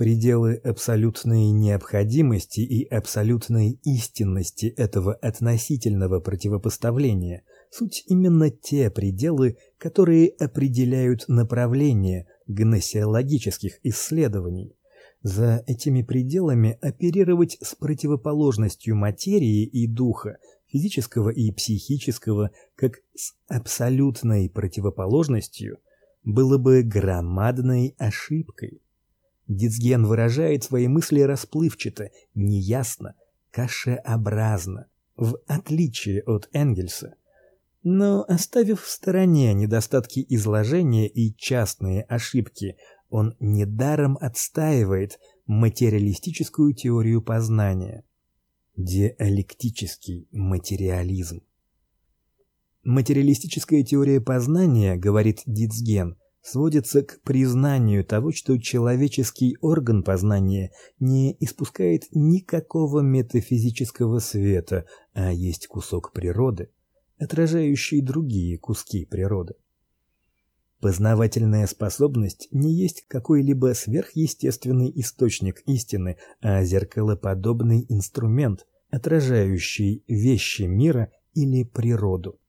A: Пределы абсолютной необходимости и абсолютной истинности этого относительного противопоставления суть именно те пределы, которые определяют направление гносеологических исследований. За этими пределами оперировать с противоположностью материи и духа, физического и психического, как с абсолютной противоположностью, было бы громадной ошибкой. Дицген выражает свои мысли расплывчато, неясно, кашеобразно, в отличие от Энгельса. Но оставив в стороне недостатки изложения и частные ошибки, он недаром отстаивает материалистическую теорию познания, диалектический материализм. Материалистическая теория познания, говорит Дицген, сводится к признанию того, что человеческий орган познания не испускает никакого метафизического света, а есть кусок природы, отражающий другие куски природы. Познавательная способность не есть какой-либо сверхъестественный источник истины, а зеркалоподобный инструмент, отражающий вещи мира или природу.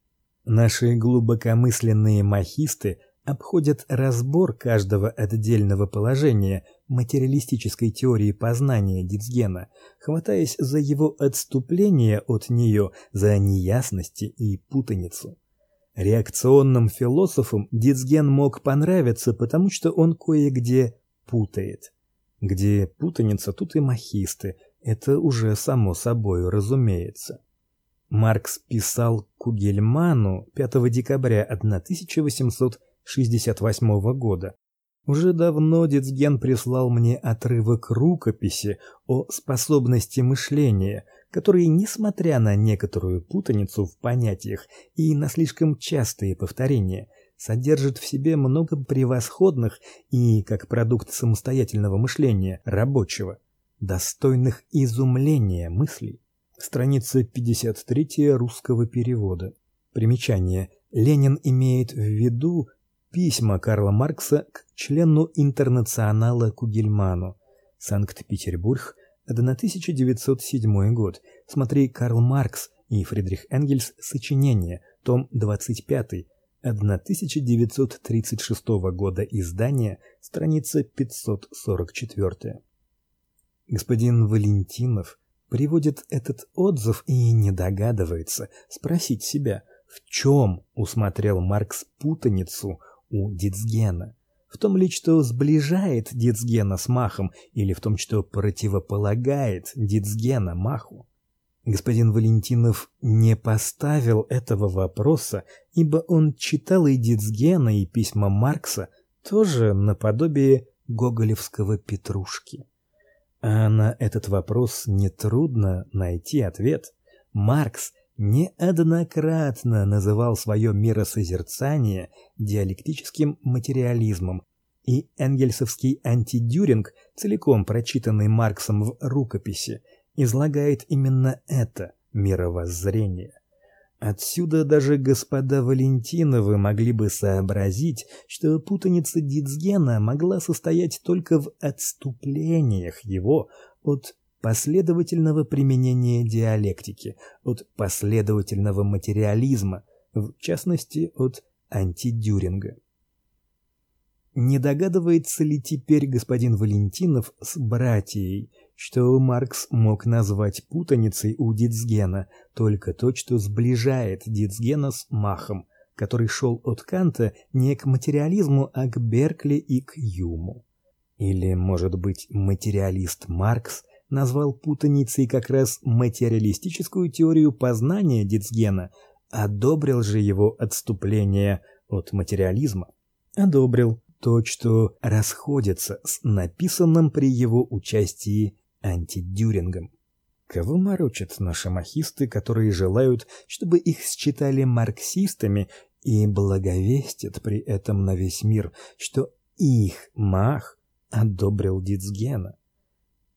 A: Наши глубокомысленные махисты – обходят разбор каждого отдельного положения материалистической теории познания Дицгена, хватаясь за его отступление от нее, за неясности и путаницу. Реакционным философам Дицген мог понравиться, потому что он кое-где путает. Где путаница, тут и махисты. Это уже само собой разумеется. Маркс писал Кугельману 5 декабря 1800 68 года. Уже давно Дицген прислал мне отрывок рукописи о способности мышления, который, несмотря на некоторую путаницу в понятиях и на слишком частые повторения, содержит в себе много превосходных и, как продукт самостоятельного мышления, рабочего, достойных изумления мыслей. Страница 53 русского перевода. Примечание. Ленин имеет в виду Письма Карла Маркса к члену Интернационала Кугельману. Санкт-Петербург, 1907 год. Смотри Карл Маркс и Фридрих Энгельс. Сочинение. Том 25. 1936 года издания, страница 544. Господин Валентинов приводит этот отзыв и не догадывается спросить себя, в чем усмотрел Маркс путаницу у Дицгена. В том ли, что сближает Дицгена с Махом, или в том, что противополагает Дицгена Маху? Господин Валентинов не поставил этого вопроса, ибо он читал и Дицгена, и письма Маркса, тоже наподобие гоголевского Петрушки. А на этот вопрос нетрудно найти ответ. Маркс неоднократно называл свое миросозерцание диалектическим материализмом, и энгельсовский антидюринг, целиком прочитанный Марксом в рукописи, излагает именно это мировоззрение. Отсюда даже господа Валентиновы могли бы сообразить, что путаница Дицгена могла состоять только в отступлениях его от последовательного применения диалектики, от последовательного материализма, в частности, от антидюринга. Не догадывается ли теперь господин Валентинов с братьей, что Маркс мог назвать путаницей у Дицгена только то, что сближает Дицгена с Махом, который шел от Канта не к материализму, а к Беркли и к Юму. Или, может быть, материалист Маркс назвал путаницей как раз материалистическую теорию познания Дицгена, одобрил же его отступление от материализма. Одобрил то, что расходится с написанным при его участии антидюрингом. Кого морочат наши махисты, которые желают, чтобы их считали марксистами и благовестят при этом на весь мир, что их мах одобрил Дицгена?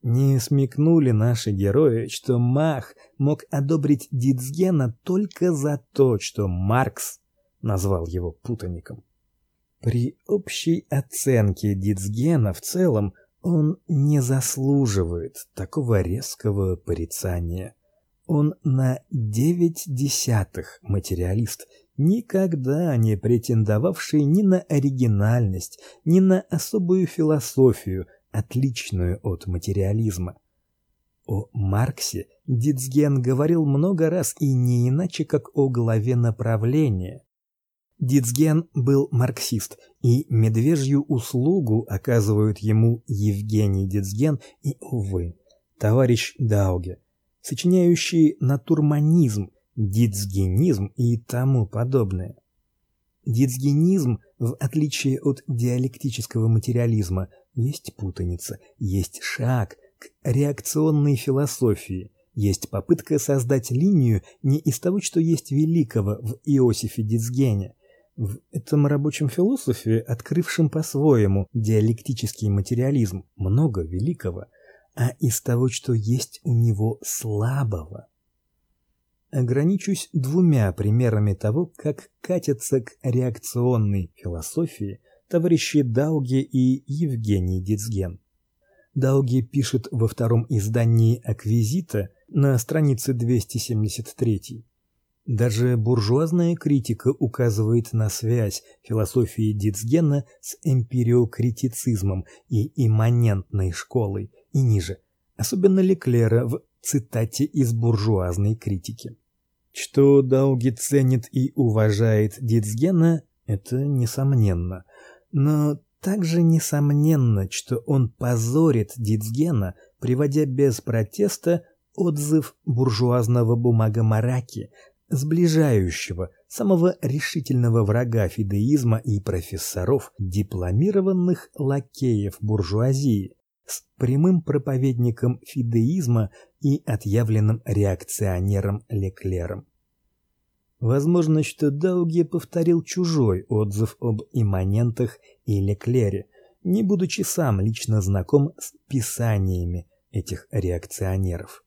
A: Не смекнули наши герои, что Мах мог одобрить Дицгена только за то, что Маркс назвал его путаником. При общей оценке Дицгена в целом он не заслуживает такого резкого порицания. Он на девять десятых материалист, никогда не претендовавший ни на оригинальность, ни на особую философию, отличную от материализма. О Марксе Дицген говорил много раз и не иначе, как о главе направления. Дицген был марксист, и медвежью услугу оказывают ему Евгений Дицген и, увы, товарищ Дауге, сочиняющий натурманизм, дицгенизм и тому подобное. Дицгенизм, в отличие от диалектического материализма, есть путаница, есть шаг к реакционной философии, есть попытка создать линию не из того, что есть великого в Иосифе Дицгене, в этом рабочем философе, открывшем по-своему диалектический материализм, много великого, а из того, что есть у него слабого. Ограничусь двумя примерами того, как катятся к реакционной философии товарищи Дауге и Евгений Дицген. Дауге пишет во втором издании Аквизита на странице 273. Даже буржуазная критика указывает на связь философии Дицгена с эмпириокритицизмом и имманентной школой и ниже, особенно Леклера в цитате из буржуазной критики. Что Дауги ценит и уважает Дицгена это несомненно, но также несомненно, что он позорит Дицгена, приводя без протеста отзыв буржуазного бумагомараки сближающего самого решительного врага фидеизма и профессоров, дипломированных лакеев буржуазии, с прямым проповедником фидеизма и отъявленным реакционером Леклером. Возможно, что Дауге повторил чужой отзыв об имманентах и Леклере, не будучи сам лично знаком с писаниями этих реакционеров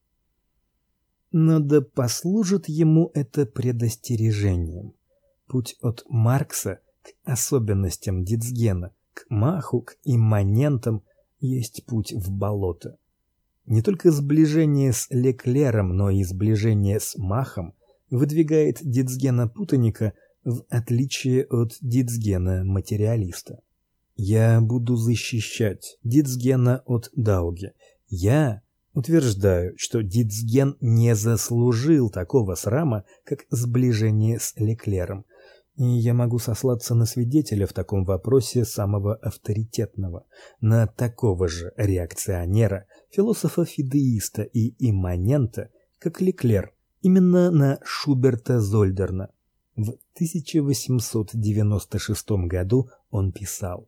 A: но да послужит ему это предостережением. Путь от Маркса к особенностям Дицгена, к Маху, к имманентам есть путь в болото. Не только сближение с Леклером, но и сближение с Махом выдвигает Дицгена путаника в отличие от Дицгена материалиста. Я буду защищать Дицгена от Дауги. Я утверждаю, что Дицген не заслужил такого срама, как сближение с Леклером. И я могу сослаться на свидетеля в таком вопросе самого авторитетного, на такого же реакционера, философа-фидеиста и имманента, как Леклер, именно на Шуберта Зольдерна. В 1896 году он писал: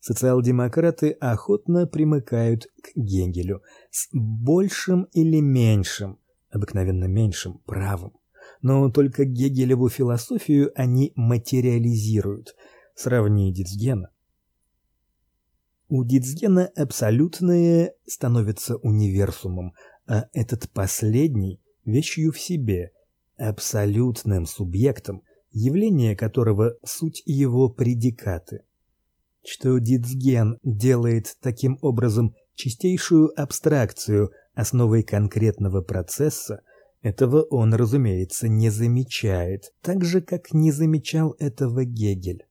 A: Социал-демократы охотно примыкают к Гегелю с большим или меньшим, обыкновенно меньшим правом. Но только Гегелеву философию они материализируют. Сравни Дицгена. У Дицгена абсолютное становится универсумом, а этот последний вещью в себе, абсолютным субъектом, явление которого суть его предикаты что Дицген делает таким образом чистейшую абстракцию основой конкретного процесса, этого он, разумеется, не замечает, так же как не замечал этого Гегель.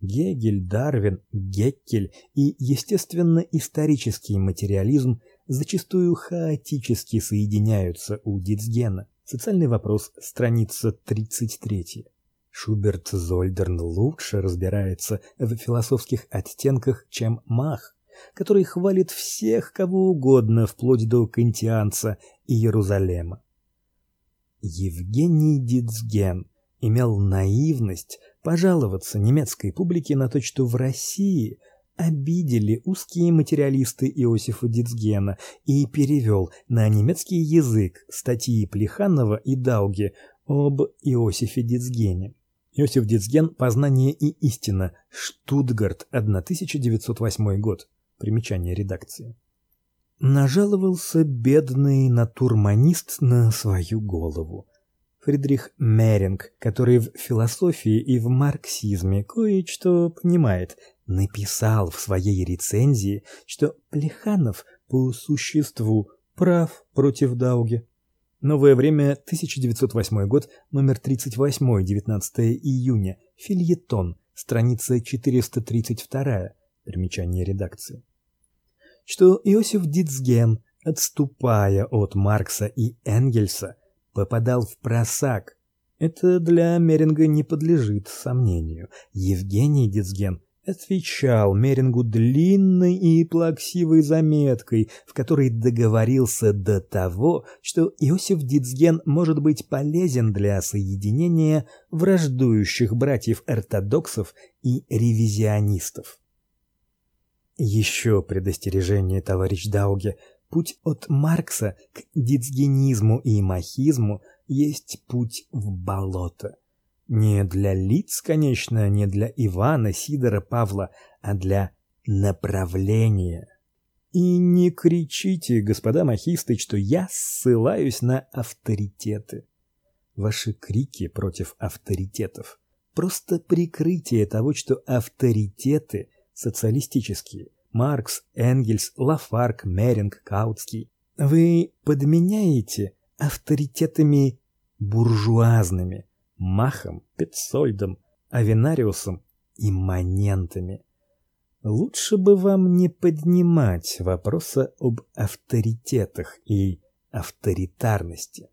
A: Гегель, Дарвин, Геккель и естественно-исторический материализм зачастую хаотически соединяются у Дицгена. Социальный вопрос, страница 33. Шуберт Зольдерн лучше разбирается в философских оттенках, чем Мах, который хвалит всех кого угодно, вплоть до кантианца и Иерусалима. Евгений Дицген имел наивность пожаловаться немецкой публике на то, что в России обидели узкие материалисты Иосифа Дицгена и перевел на немецкий язык статьи Плеханова и Дауге об Иосифе Дицгене. Иосиф Дицген Познание и истина. Штутгарт, 1908 год. Примечание редакции. Нажаловался бедный натурманист на свою голову. Фридрих Меринг, который в философии и в марксизме кое-что понимает, написал в своей рецензии, что Плеханов по существу прав против Дауги. Новое время, 1908 год, номер 38, 19 июня. Фильетон, страница 432. Примечание редакции. Что Иосиф Дицген, отступая от Маркса и Энгельса, попадал в просак. Это для Меринга не подлежит сомнению. Евгений Дицген отвечал Мерингу длинной и плаксивой заметкой, в которой договорился до того, что Иосиф Дицген может быть полезен для соединения враждующих братьев-ортодоксов и ревизионистов. Еще предостережение, товарищ Дауге. Путь от Маркса к дицгенизму и махизму есть путь в болото. Не для лиц, конечно, не для Ивана, Сидора, Павла, а для направления. И не кричите, господа махисты, что я ссылаюсь на авторитеты. Ваши крики против авторитетов просто прикрытие того, что авторитеты социалистические. Маркс, Энгельс, Лафарк, Меринг, Каутский. Вы подменяете авторитетами буржуазными, Махом, Петцольдом, Авенариусом и Манентами. Лучше бы вам не поднимать вопроса об авторитетах и авторитарности.